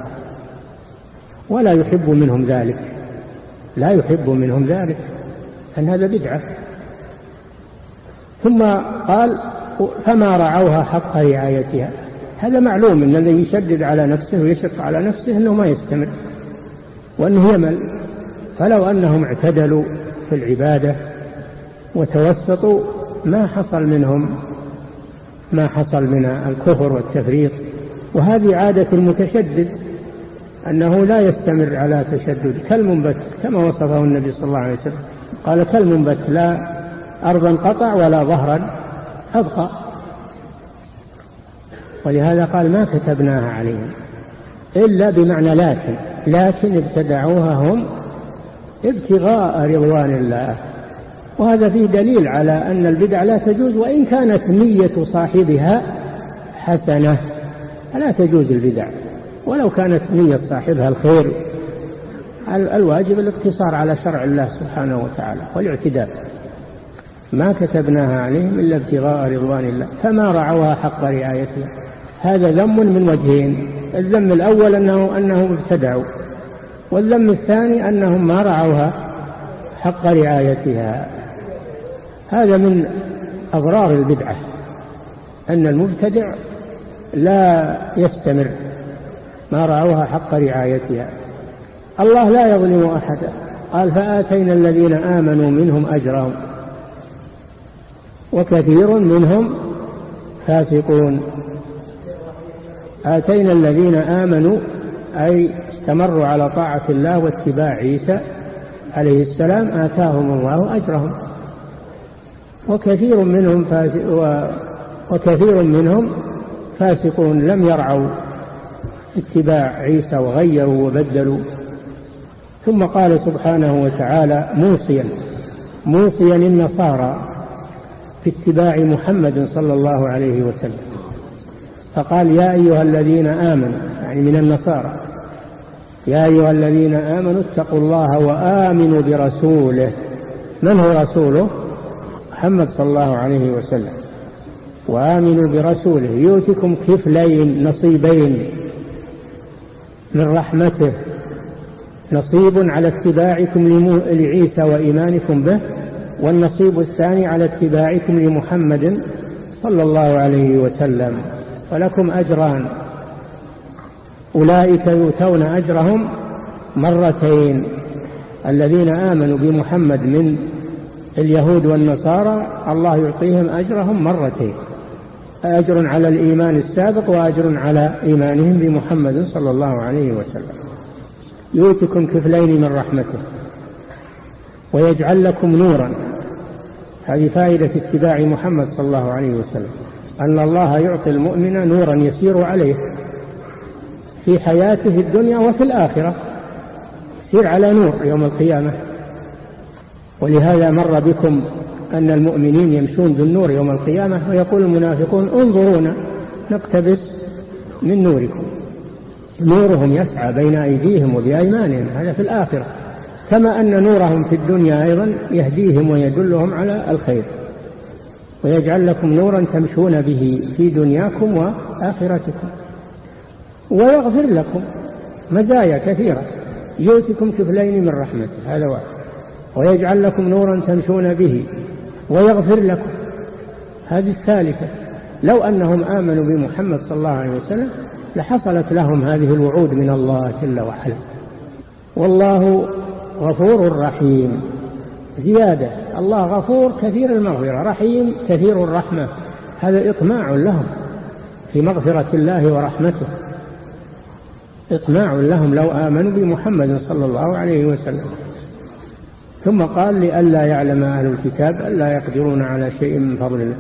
ولا يحب منهم ذلك. لا يحب منهم ذلك أن هذا بدعة. ثم قال فما رعوها حق رعايتها. هذا معلوم أن الذي يشدد على نفسه ويشق على نفسه أنه ما يستمر وأنه يمل. فلو أنهم اعتدلوا في العبادة وتوسطوا ما حصل منهم ما حصل من الكفر والتفريط. وهذه عادة المتشدد أنه لا يستمر على تشدد. كالمنبت كما وصفه النبي صلى الله عليه وسلم. قال كالمنبت لا أرضا قطع ولا ظهرا أبقى. ولهذا قال ما كتبناها عليهم إلا بمعنى لكن. لكن ابتدعوها هم ابتغاء رضوان الله. وهذا فيه دليل على أن البدع لا تجوز وإن كانت نية صاحبها حسنة فلا تجوز البدع. ولو كانت نية صاحبها الخير الواجب الاقتصار على شرع الله سبحانه وتعالى والاعتدال. ما كتبناها عليهم إلا ابتغاء رضوان الله فما رعوها حق رعايتها. هذا ذم من وجهين الذم الأول أنه أنهم ابتدعوا والذم الثاني أنهم ما رعوها حق رعايتها. هذا من أضرار البدعة أن المبتدع لا يستمر ما رعوها حق رعايتها. الله لا يظلم أحدا. قال فآتينا الذين آمنوا منهم أجرهم وكثير منهم فاسقون. آتينا الذين آمنوا أي استمروا على طاعة الله واتباع عيسى عليه السلام آتاهم الله أجرهم. وكثير منهم وكثير منهم فاسقون لم يرعوا اتباع عيسى وغيروا وبدلوا. ثم قال سبحانه وتعالى موصيا موصيا النصارى في اتباع محمد صلى الله عليه وسلم. فقال يا أيها الذين آمنوا يعني من النصارى يا أيها الذين آمنوا اتقوا الله وآمنوا برسوله. من هو رسوله؟ محمد صلى الله عليه وسلم. وآمنوا برسوله. يؤتكم كفلين نصيبين من رحمته. نصيب على اتباعكم لعيسى وإيمانكم به والنصيب الثاني على اتباعكم لمحمد صلى الله عليه وسلم. ولكم أجران. أولئك يؤتون أجرهم مرتين. الذين آمنوا بمحمد من اليهود والنصارى الله يعطيهم أجرهم مرتين أجر على الإيمان السابق وأجر على إيمانهم بمحمد صلى الله عليه وسلم. يؤتكم كفلين من رحمته ويجعل لكم نورا. هذه فائدة اتباع محمد صلى الله عليه وسلم أن الله يعطي المؤمن نورا يسير عليه في حياته الدنيا وفي الآخرة يسير على نور يوم القيامة. ولهذا مر بكم أن المؤمنين يمشون بالنور يوم القيامة ويقول المنافقون انظرونا نقتبس من نوركم. نورهم يسعى بين أيديهم وبأيمانهم هذا في الآخرة. كما أن نورهم في الدنيا أيضا يهديهم ويدلهم على الخير. ويجعل لكم نورا تمشون به في دنياكم وآخرتكم. ويغفر لكم مزايا كثيرة. يؤتكم كفلين من رحمته هذا واحد. ويجعل لكم نورا تمشون به ويغفر لكم. هذه الثالثة لو أنهم آمنوا بمحمد صلى الله عليه وسلم لحصلت لهم هذه الوعود من الله جل وعلا. والله غفور رحيم. زيادة الله غفور كثير المغفرة رحيم كثير الرحمة. هذا إطماع لهم في مغفرة الله ورحمته. إطماع لهم لو آمنوا بمحمد صلى الله عليه وسلم. ثم قال لئلا يعلم أهل الكتاب ألا يقدرون على شيء من فضل الله.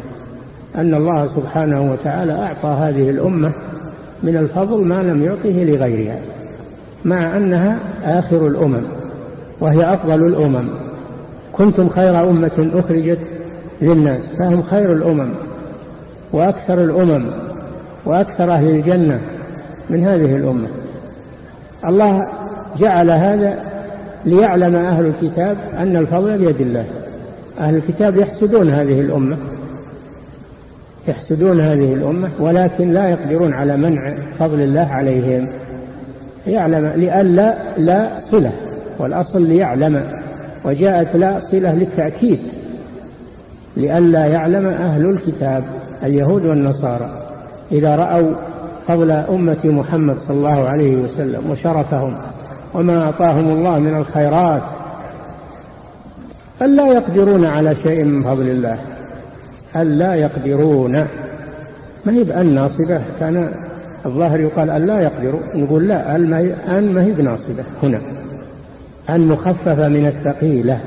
أن الله سبحانه وتعالى أعطى هذه الأمة من الفضل ما لم يعطه لغيرها مع أنها آخر الأمم وهي أفضل الأمم. كنتم خير أمة أخرجت للناس فهم خير الأمم وأكثر الأمم وأكثر أهل الجنة من هذه الأمة. الله جعل هذا ليعلم أهل الكتاب أن الفضل بيد الله. أهل الكتاب يحسدون هذه الأمة يحسدون هذه الأمة ولكن لا يقدرون على منع فضل الله عليهم. يعلم لئلا لا صلة والأصل ليعلم وجاءت لا صلة للتأكيد لئلا يعلم أهل الكتاب اليهود والنصارى. إذا رأوا فضل أمة محمد صلى الله عليه وسلم وشرفهم وما أعطاهم الله من الخيرات أن لا يقدرون على شيء من فضل الله أن لا يقدرون. ما هي بأن ناصبة؟ كان الظاهر يقال أن لا يقدروا نقول لا أن ما هي بناصبة هنا. أن مخففة من الثقيلة.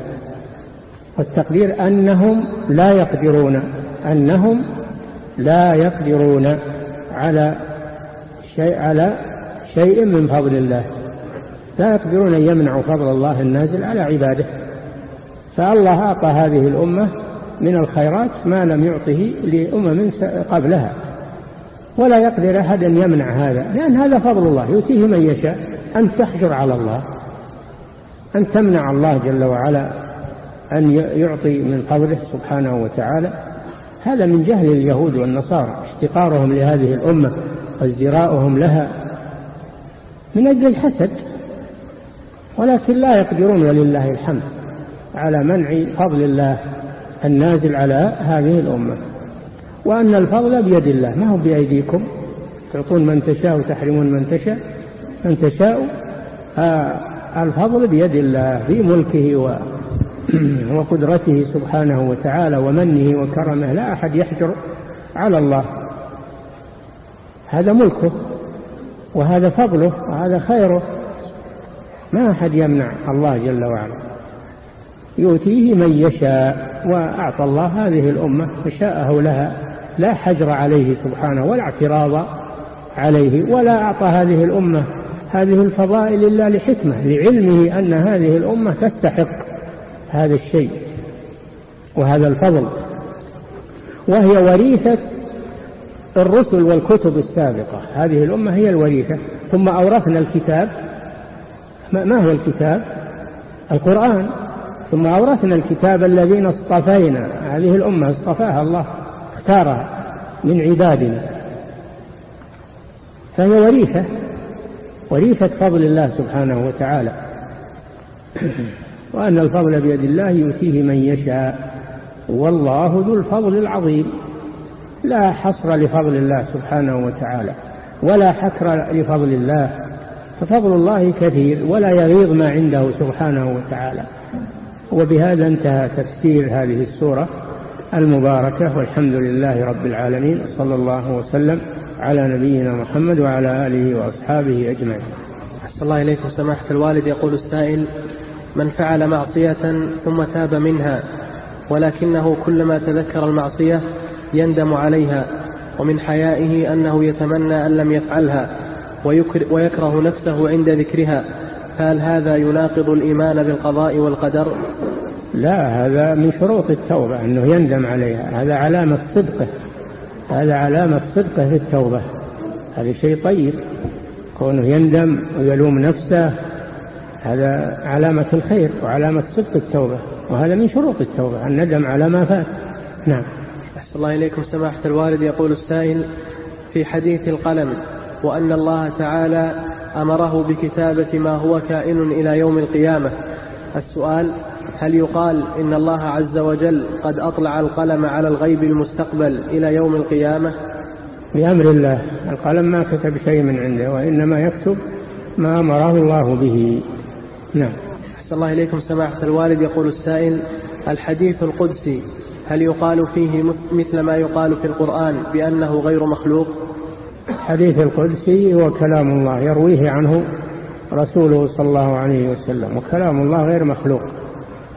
والتقدير أنهم لا يقدرون أنهم لا يقدرون على شيء على شيء من فضل الله. لا يقدرون أن يمنعوا فضل الله النازل على عباده. فالله أعطى هذه الأمة من الخيرات ما لم يعطه لأمم قبلها. ولا يقدر أحد أن يمنع هذا لأن هذا فضل الله يؤتيه من يشاء. أن تحجر على الله أن تمنع الله جل وعلا أن يعطي من فضله سبحانه وتعالى. هذا من جهل اليهود والنصارى احتقارهم لهذه الأمة وازدراؤهم لها. من أجل الحسد. ولكن لا يقدرون ولله الحمد على منع فضل الله النازل على هذه الأمة. وأن الفضل بيد الله ما هو بأيديكم؟ تعطون من تشاء وتحرمون من تشاء. من تشاء آه الفضل بيد الله في ملكه وقدرته سبحانه وتعالى ومنه وكرمه. لا أحد يحجر على الله. هذا ملكه وهذا فضله وهذا خيره. ما أحد يمنع الله جل وعلا. يؤتيه من يشاء وأعطى الله هذه الأمة فشاءه لها. لا حجر عليه سبحانه ولا اعتراض عليه ولا أعطى هذه الأمة هذه الفضائل إلا لحكمة لعلمه أن هذه الأمة تستحق هذا الشيء وهذا الفضل. وهي وريثة الرسل والكتب السابقة. هذه الأمة هي الوريثة. ثم أورثنا الكتاب ما هو الكتاب؟ القرآن. ثم أورثنا الكتاب الذين اصطفينا. هذه الأمة اصطفاها الله اختارها من عبادنا. فهي وريثة وريثة فضل الله سبحانه وتعالى. وأن الفضل بيد الله يؤتيه من يشاء. والله ذو الفضل العظيم. لا حصر لفضل الله سبحانه وتعالى ولا حكر لفضل الله ففضل الله كثير ولا يغيظ ما عنده سبحانه وتعالى. وبهذا انتهى تفسير هذه السورة المباركة والحمد لله رب العالمين صلى الله وسلم على نبينا محمد وعلى آله وأصحابه أجمعين. أحسن الله إليكم سماحة الوالد. يقول السائل من فعل معصية ثم تاب منها ولكنه كلما تذكر المعصية يندم عليها ومن حيائه أنه يتمنى أن لم يفعلها. ويكره نفسه عند ذكرها. فهل هذا يناقض الإيمان بالقضاء والقدر؟ لا هذا من شروط التوبة أنه يندم عليها. هذا علامة صدقه. هذا علامة صدقه في التوبة هذا شيء طيب. كونه يندم ويلوم نفسه هذا علامة الخير وعلامة صدق التوبة. وهذا من شروط التوبة الندم على ما فات. نعم. أحسن الله إليكم. سماحة الوالد يقول السائل في حديث القلم وأن الله تعالى أمره بكتابة ما هو كائن إلى يوم القيامة. السؤال هل يقال إن الله عز وجل قد أطلع القلم على الغيب المستقبل إلى يوم القيامة؟ بأمر الله. القلم ما كتب شيء من عنده وإنما يكتب ما أمره الله به. نعم. أحسن الله إليكم سماحة الوالد. يقول السائل الحديث القدسي هل يقال فيه مثل ما يقال في القرآن بأنه غير مخلوق؟ الحديث القدسي هو كلام الله يرويه عنه رسوله صلى الله عليه وسلم وكلام الله غير مخلوق.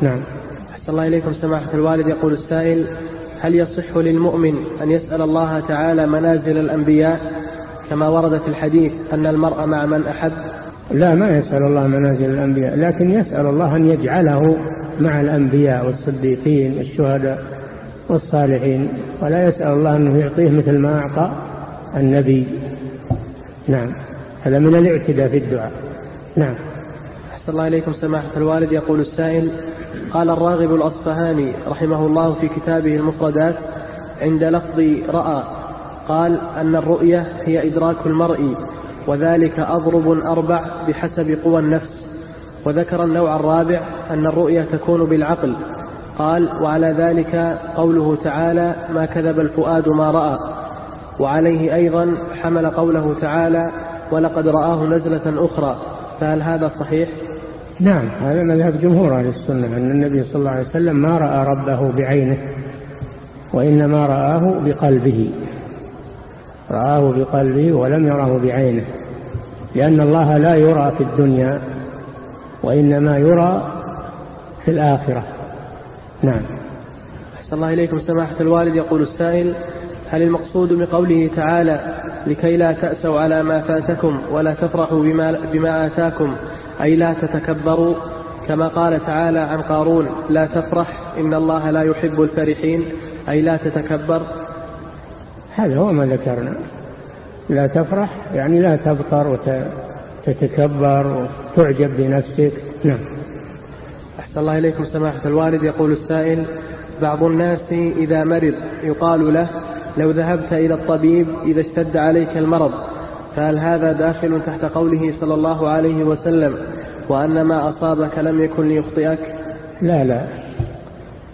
نعم. أحسن الله إليكم سماحة الوالد. يقول السائل هل يصح للمؤمن أن يسأل الله تعالى منازل الأنبياء؟ كما ورد في الحديث أن المرء مع من أحب. لا ما يسأل الله منازل الأنبياء لكن يسأل الله أن يجعله مع الأنبياء والصديقين والشهداء والصالحين ولا يسأل الله أنه يعطيه مثل ما أعطى النبي. نعم. هذا من الاعتداء في الدعاء. نعم. أحسن الله إليكم سماحة الوالد. يقول السائل قال الراغب الأصفهاني رحمه الله في كتابه المفردات عند لفظ رأى قال أن الرؤية هي إدراك المرء وذلك أضرب أربع بحسب قوى النفس. وذكر النوع الرابع أن الرؤية تكون بالعقل قال وعلى ذلك قوله تعالى ما كذب الفؤاد ما رأى. وعليه أيضا حمل قوله تعالى ولقد رآه نزلة أخرى. فهل هذا صحيح؟ نعم هذا مذهب جمهور أهل السنة أن النبي صلى الله عليه وسلم ما رأى ربه بعينه وإنما رآه بقلبه. رآه بقلبه ولم يره بعينه لأن الله لا يرى في الدنيا وإنما يرى في الآخرة. نعم. أحسن الله إليكم سماحة الوالد. يقول السائل هل المقصود بقوله تعالى لكي لا تأسوا على ما فاتكم ولا تفرحوا بما, بما آتاكم أي لا تتكبروا كما قال تعالى عن قارون لا تفرح إن الله لا يحب الفرحين أي لا تتكبر؟ هذا هو ما ذكرنا. لا تفرح يعني لا تبطر وتتكبر وتعجب بنفسك. نعم. أحسن الله إليكم سماحة الوالد. يقول السائل بعض الناس إذا مرض يقال له لو ذهبت إلى الطبيب إذا اشتد عليك المرض فهل هذا داخل تحت قوله صلى الله عليه وسلم وأن ما أصابك لم يكن ليخطئك؟ لا لا.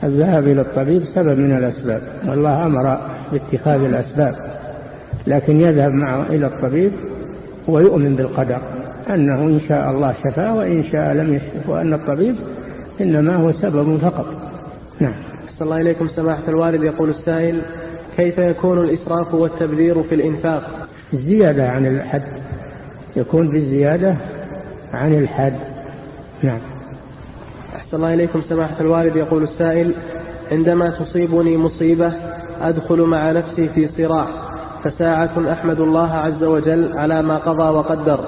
الذهاب إلى الطبيب سبب من الأسباب والله أمر باتخاذ الأسباب لكن يذهب معه إلى الطبيب ويؤمن بالقدر أنه إن شاء الله شفاه وإن شاء لم يشفه وأن الطبيب إنما هو سبب فقط. نعم. أحسن الله إليكم سماحة الوالد يقول السائل كيف يكون الإسراف والتبذير في الإنفاق؟ زيادة عن الحد. يكون بالزيادة عن الحد. نعم. أحسن الله إليكم سماحة الوالد. يقول السائل عندما تصيبني مصيبة أدخل مع نفسي في صراع فساعة أحمد الله عز وجل على ما قضى وقدر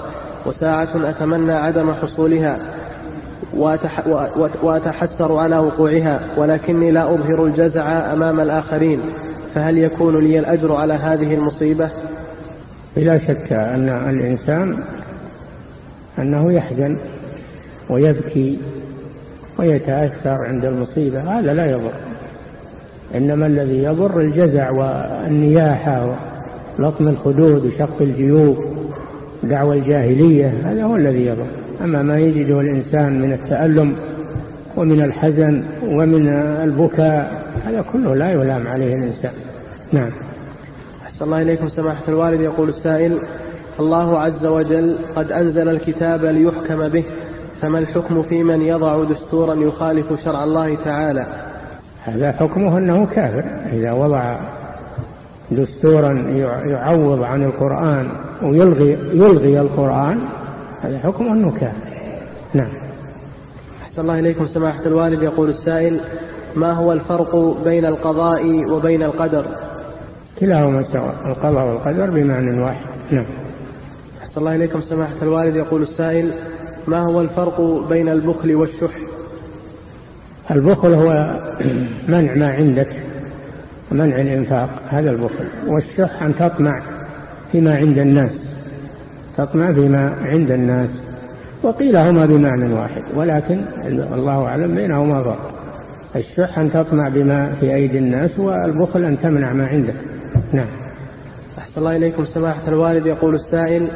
وساعة أتمنى عدم حصولها وأتحسر على وقوعها ولكني لا أظهر الجزع أمام الآخرين. فهل يكون لي الأجر على هذه المصيبة؟ بلا شك أن الإنسان أنه يحزن ويبكي ويتأثر عند المصيبة هذا لا يضر. إنما الذي يضر الجزع والنياحة ولطم الخدود وشق الجيوب دعوى الجاهلية هذا هو الذي يضر. أما ما يجده الإنسان من التألم ومن الحزن ومن البكاء هذا كله لا يلام عليه الإنسان. نعم. أحسن الله إليكم سماحة الوالد. يقول السائل الله عز وجل قد أنزل الكتاب ليحكم به فما الحكم في من يضع دستورا يخالف شرع الله تعالى؟ هذا حكمه أنه كافر. إذا وضع دستورا يعوض عن القرآن ويلغي يلغي القرآن هذا حكمه أنه كافر. نعم. أحسن الله إليكم سماحة الوالد. يقول السائل ما هو الفرق بين القضاء وبين القدر؟ كلاهما سواء القضاء والقدر بمعنى واحد. نعم. أحسن الله إليكم سماحة الوالد. يقول السائل ما هو الفرق بين البخل والشح؟ البخل هو منع ما عندك منع الإنفاق هذا البخل. والشح أن تطمع فيما عند الناس تطمع فيما عند الناس. وقيل هما بمعنى واحد ولكن الله أعلم بينهما فرق. الشح أن تطمع بما في أيدي الناس والبخل أن تمنع ما عندك. نعم. أحسن الله إليكم سماحة الوالد. يقول السائل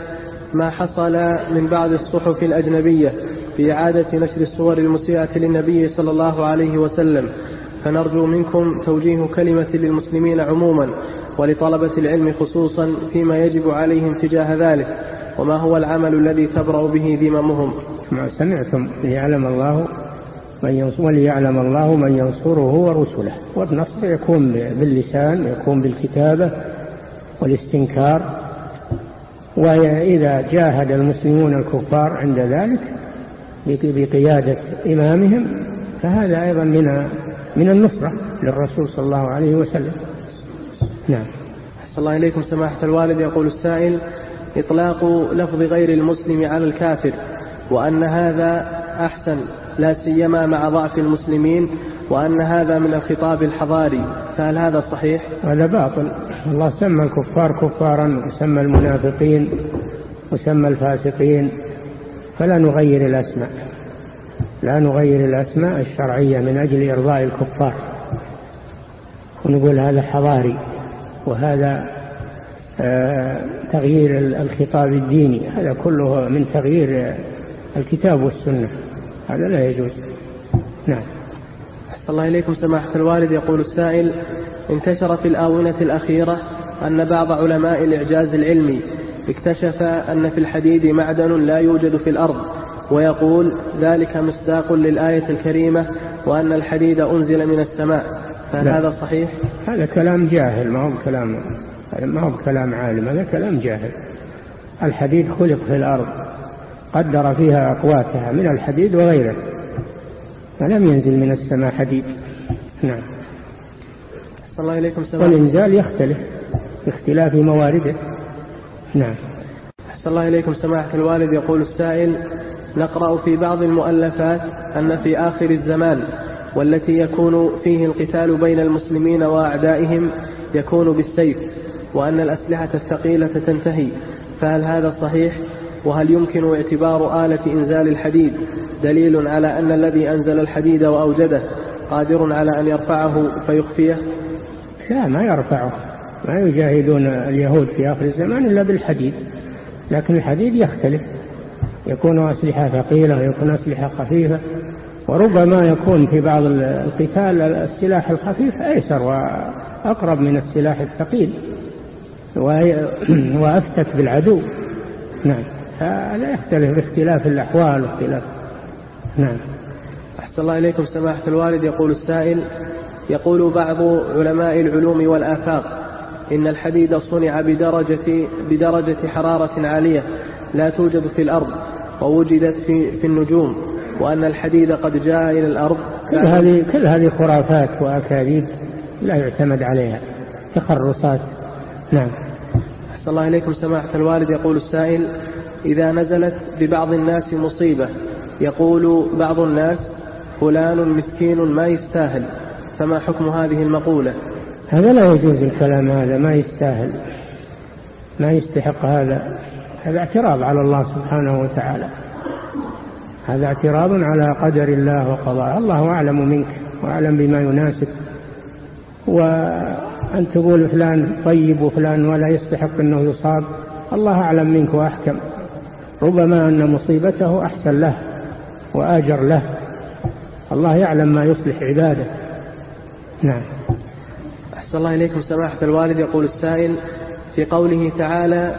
ما حصل من بعض الصحف الأجنبية في إعادة نشر الصور المسيئة للنبي صلى الله عليه وسلم؟ فنرجو منكم توجيه كلمة للمسلمين عموما ولطلبة العلم خصوصا فيما يجب عليهم تجاه ذلك وما هو العمل الذي تبرأ به ذممهم؟ ما سمعتم ليعلم الله من ينصر وليعلم الله من ينصره ورسله. والنصر يكون باللسان يكون بالكتابة والاستنكار. وإذا جاهد المسلمون الكفار عند ذلك بقيادة إمامهم فهذا أيضا من من النصرة للرسول صلى الله عليه وسلم. نعم. أحسن الله إليكم سماحة الوالد. يقول السائل إطلاق لفظ غير المسلم على الكافر وأن هذا أحسن. لا سيما مع ضعف المسلمين وأن هذا من الخطاب الحضاري. فهل هذا صحيح؟ هذا باطل. الله سمى الكفار كفارا وسمى المنافقين وسمى الفاسقين. فلا نغير الأسماء. لا نغير الأسماء الشرعية من أجل إرضاء الكفار. ونقول هذا حضاري وهذا آه، تغيير الخطاب الديني. هذا كله من تغيير الكتاب والسنة. هذا لا يجوز. نعم. أحسن الله إليكم سماحة الوالد. يقول السائل انتشر في الآونة الأخيرة أن بعض علماء الإعجاز العلمي اكتشف أن في الحديد معدن لا يوجد في الأرض ويقول ذلك مصداق للآية الكريمة وأن الحديد أنزل من السماء. فهل لا. هذا صحيح؟ هذا كلام جاهل ما هو كلام ما هو كلام عالم هذا كلام جاهل. الحديد خلق في الأرض. قدر فيها أقواتها من الحديد وغيره. فلم ينزل من السماء حديد. نعم. الله إليكم سماحة والإنزال يختلف باختلاف موارده. نعم. أحسن الله إليكم سماحة الوالد يقول السائل نقرأ في بعض المؤلفات أن في آخر الزمان والتي يكون فيه القتال بين المسلمين وأعدائهم يكون بالسيف وأن الأسلحة الثقيلة تنتهي. فهل هذا صحيح؟ وهل يمكن اعتبار آلة إنزال الحديد دليل على أن الذي أنزل الحديد وأوجده قادر على أن يرفعه فيخفيه؟ لا ما يرفعه. ما يجاهدون اليهود في آخر الزمان إلا بالحديد. لكن الحديد يختلف. يكون أسلحة ثقيلة ويكون أسلحة خفيفة. وربما يكون في بعض القتال السلاح الخفيف أيسر وأقرب من السلاح الثقيل. وأفتك بالعدو. نعم. هذا يختلف باختلاف الأحوال واختلاف نعم. أحسن الله إليكم سماحة الوالد. يقول السائل يقول بعض علماء العلوم والآفاق إن الحديد صنع بدرجة, بدرجة حرارة عالية لا توجد في الأرض ووجدت في, في النجوم وأن الحديد قد جاء إلى الأرض كل هذه, كل هذه خرافات وأكاذيب لا يعتمد عليها. تخرصات. نعم. أحسن الله إليكم سماحة الوالد. يقول السائل إذا نزلت ببعض الناس مصيبة. يقول بعض الناس فلان مسكين ما يستاهل فما حكم هذه المقولة؟ هذا لا يجوز الكلام هذا ما يستاهل ما يستحق هذا. هذا اعتراض على الله سبحانه وتعالى. هذا اعتراض على قدر الله وقضاء الله أعلم منك وأعلم بما يناسب. وأن تقول فلان طيب وفلان ولا يستحق أنه يصاب الله أعلم منك وأحكم. ربما أن مصيبته أحسن له وآجر له. الله يعلم ما يصلح عباده. نعم. أحسن الله إليكم سماحة الوالد. يقول السائل في قوله تعالى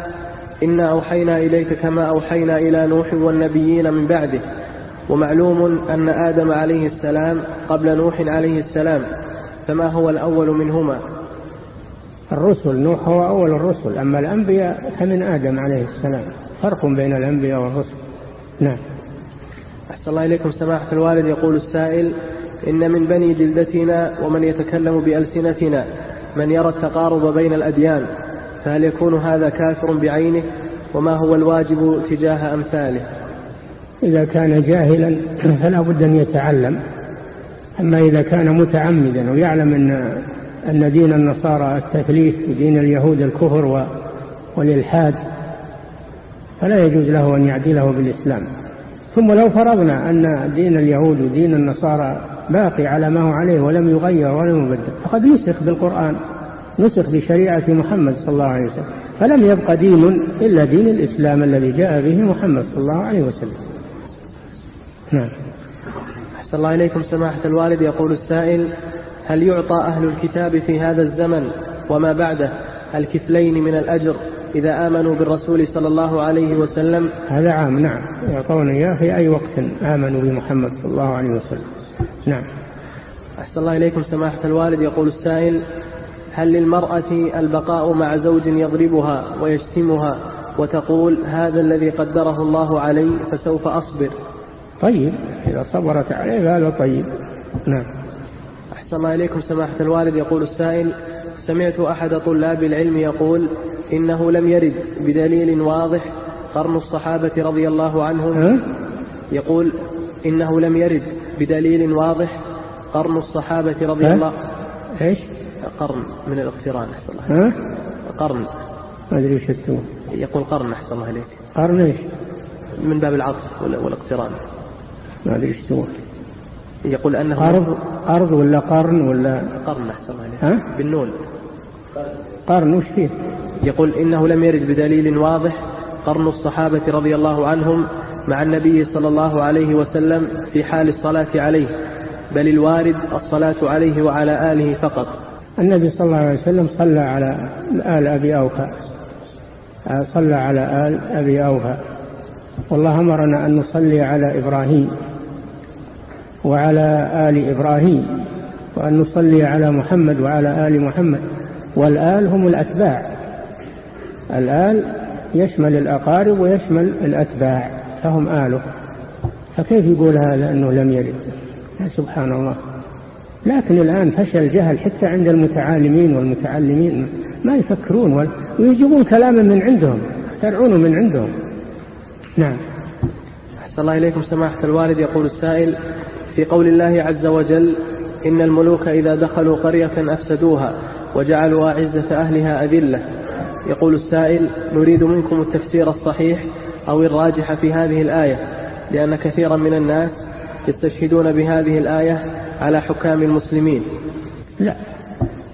إنا أوحينا إليك كما أوحينا إلى نوح والنبيين من بعده. ومعلوم أن آدم عليه السلام قبل نوح عليه السلام. فما هو الأول منهما؟ الرسل. نوح هو أول الرسل. أما الأنبياء فمن آدم عليه السلام. فرق بين الأنبياء والرسل. نعم. أحسن الله إليكم سماحة الوالد. يقول السائل إن من بني جلدتنا ومن يتكلم بألسنتنا من يرى التقارب بين الأديان فهل يكون هذا كافر بعينه؟ وما هو الواجب تجاه أمثاله؟ إذا كان جاهلا فلا بد أن يتعلم. أما إذا كان متعمدا ويعلم أن أن دين النصارى التثليث ودين اليهود الكفر والإلحاد فلا يجوز له أن يعدله بالإسلام. ثم لو فرضنا أن دين اليهود ودين النصارى باقي على ما هو عليه ولم يغير ولم يبدل فقد نسخ بالقرآن نسخ بشريعة محمد صلى الله عليه وسلم فلم يبق دين إلا دين الإسلام الذي جاء به محمد صلى الله عليه وسلم. نعم. أحسن الله إليكم سماحة الوالد. يقول السائل هل يعطى أهل الكتاب في هذا الزمن وما بعده الكفلين من الأجر؟ إذا آمنوا بالرسول صلى الله عليه وسلم. هذا عام نعم. يعطون إياه في أي وقت آمنوا بمحمد صلى الله عليه وسلم. نعم. أحسن الله إليكم سماحة الوالد. يقول السائل هل للمرأة البقاء مع زوج يضربها ويشتمها وتقول هذا الذي قدره الله علي فسوف أصبر؟ طيب إذا صبرت عليه هذا طيب. نعم. أحسن الله إليكم سماحة الوالد. يقول السائل سمعت أحد طلاب العلم يقول إنه لم يرد بدليل واضح قرن الصحابة رضي الله عنهم. يقول إنه لم يرد بدليل واضح قرن الصحابة رضي الله إيش؟ قرن من الاقتران أحسن الله؟ قرن. ما أدري وش يقول قرن أحسن الله عليك. قرن إيش؟ من باب العطف والاقتران. ما أدري وش يقول أنه أرض أرض ولا قرن ولا قرن أحسن الله عليك. ها؟ بالنون. قرن وش فيه؟ يقول إنه لم يرد بدليل واضح قرن الصحابة رضي الله عنهم مع النبي صلى الله عليه وسلم في حال الصلاة عليه بل الوارد الصلاة عليه وعلى آله فقط. النبي صلى الله عليه وسلم صلى على آل أبي أوفى. صلى على آل أبي أوفى. والله أمرنا أن نصلي على إبراهيم وعلى آل إبراهيم وأن نصلي على محمد وعلى آل محمد. والآل هم الأتباع. الآل يشمل الأقارب ويشمل الأتباع فهم آله فكيف يقول هذا أنه لم يرد؟ سبحان الله. لكن الآن فشل الجهل حتى عند المتعالمين والمتعلمين. ما يفكرون ويجيبون كلاما من عندهم يخترعونه من عندهم. نعم. أحسن الله إليكم سماحة الوالد. يقول السائل في قول الله عز وجل إن الملوك إذا دخلوا قرية أفسدوها وجعلوا أعزة أهلها أذلة. يقول السائل نريد منكم التفسير الصحيح أو الراجح في هذه الآية لأن كثيرا من الناس يستشهدون بهذه الآية على حكام المسلمين. لا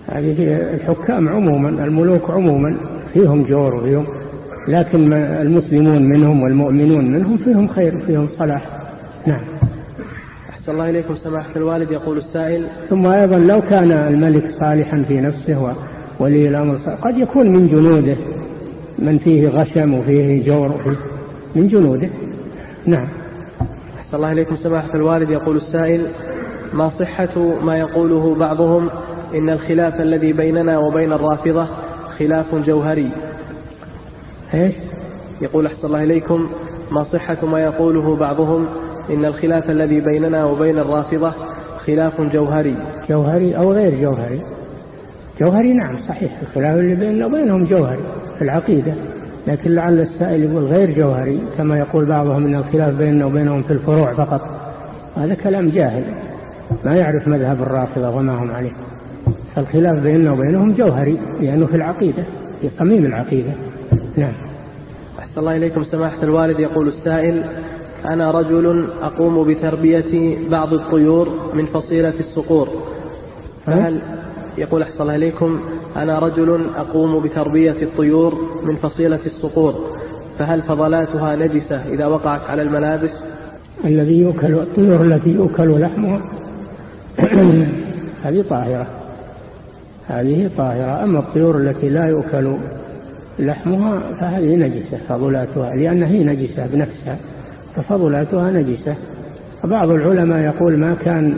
هذه الحكام عموما الملوك عموما فيهم جور وفيهم لكن المسلمون منهم والمؤمنون منهم فيهم خير فيهم صلاح. نعم. أحسن الله إليكم سماحة الوالد يقول السائل ثم أيضا لو كان الملك صالحا في نفسه ولي الأمر قد يكون من جنوده من فيه غشم وفيه جور وفيه من جنوده. نعم. أحسن الله إليكم سماحة الوالد. يقول السائل ما صحة ما يقوله بعضهم إن الخلاف الذي بيننا وبين الرافضة خلاف جوهري. إيش؟ يقول أحسن الله إليكم. ما صحة ما يقوله بعضهم إن الخلاف الذي بيننا وبين الرافضة خلاف جوهري. جوهري أو غير جوهري؟ جوهري نعم صحيح الخلاف اللي بيننا وبينهم جوهري في العقيدة لكن لعل السائل يقول غير جوهري كما يقول بعضهم إن الخلاف بيننا وبينهم في الفروع فقط. هذا كلام جاهل ما يعرف مذهب الرافضة وما هم عليه. فالخلاف بيننا وبينهم جوهري لأنه في العقيدة في صميم العقيدة. نعم. أحسن الله إليكم سماحة الوالد يقول السائل أنا رجل أقوم بتربية بعض الطيور من فصيلة الصقور فهل يقول أحسن الله إليكم أنا رجل أقوم بتربية الطيور من فصيلة الصقور فهل فضلاتها نجسة إذا وقعت على الملابس؟ الذي يؤكل الطيور التي يؤكل لحمها هذه طاهرة. هذه طاهرة. أما الطيور التي لا يؤكل لحمها فهذه نجسة فضلاتها لأنها هي نجسة بنفسها ففضلاتها نجسة. بعض العلماء يقول ما كان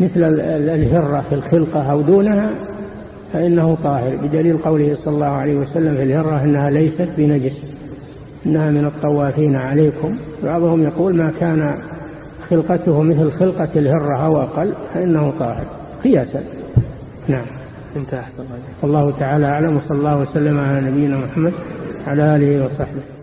مثل الهرة في الخلقة أو دونها فإنه طاهر. بدليل قوله صلى الله عليه وسلم في الهرة إنها ليست بنجس إنها من الطوافين عليكم. بعضهم يقول ما كان خلقته مثل خلقة الهرة أو أقل فإنه طاهر. قياسا. نعم. انتهى. الله تعالى أعلم وصلى الله وسلم على نبينا محمد على آله وصحبه.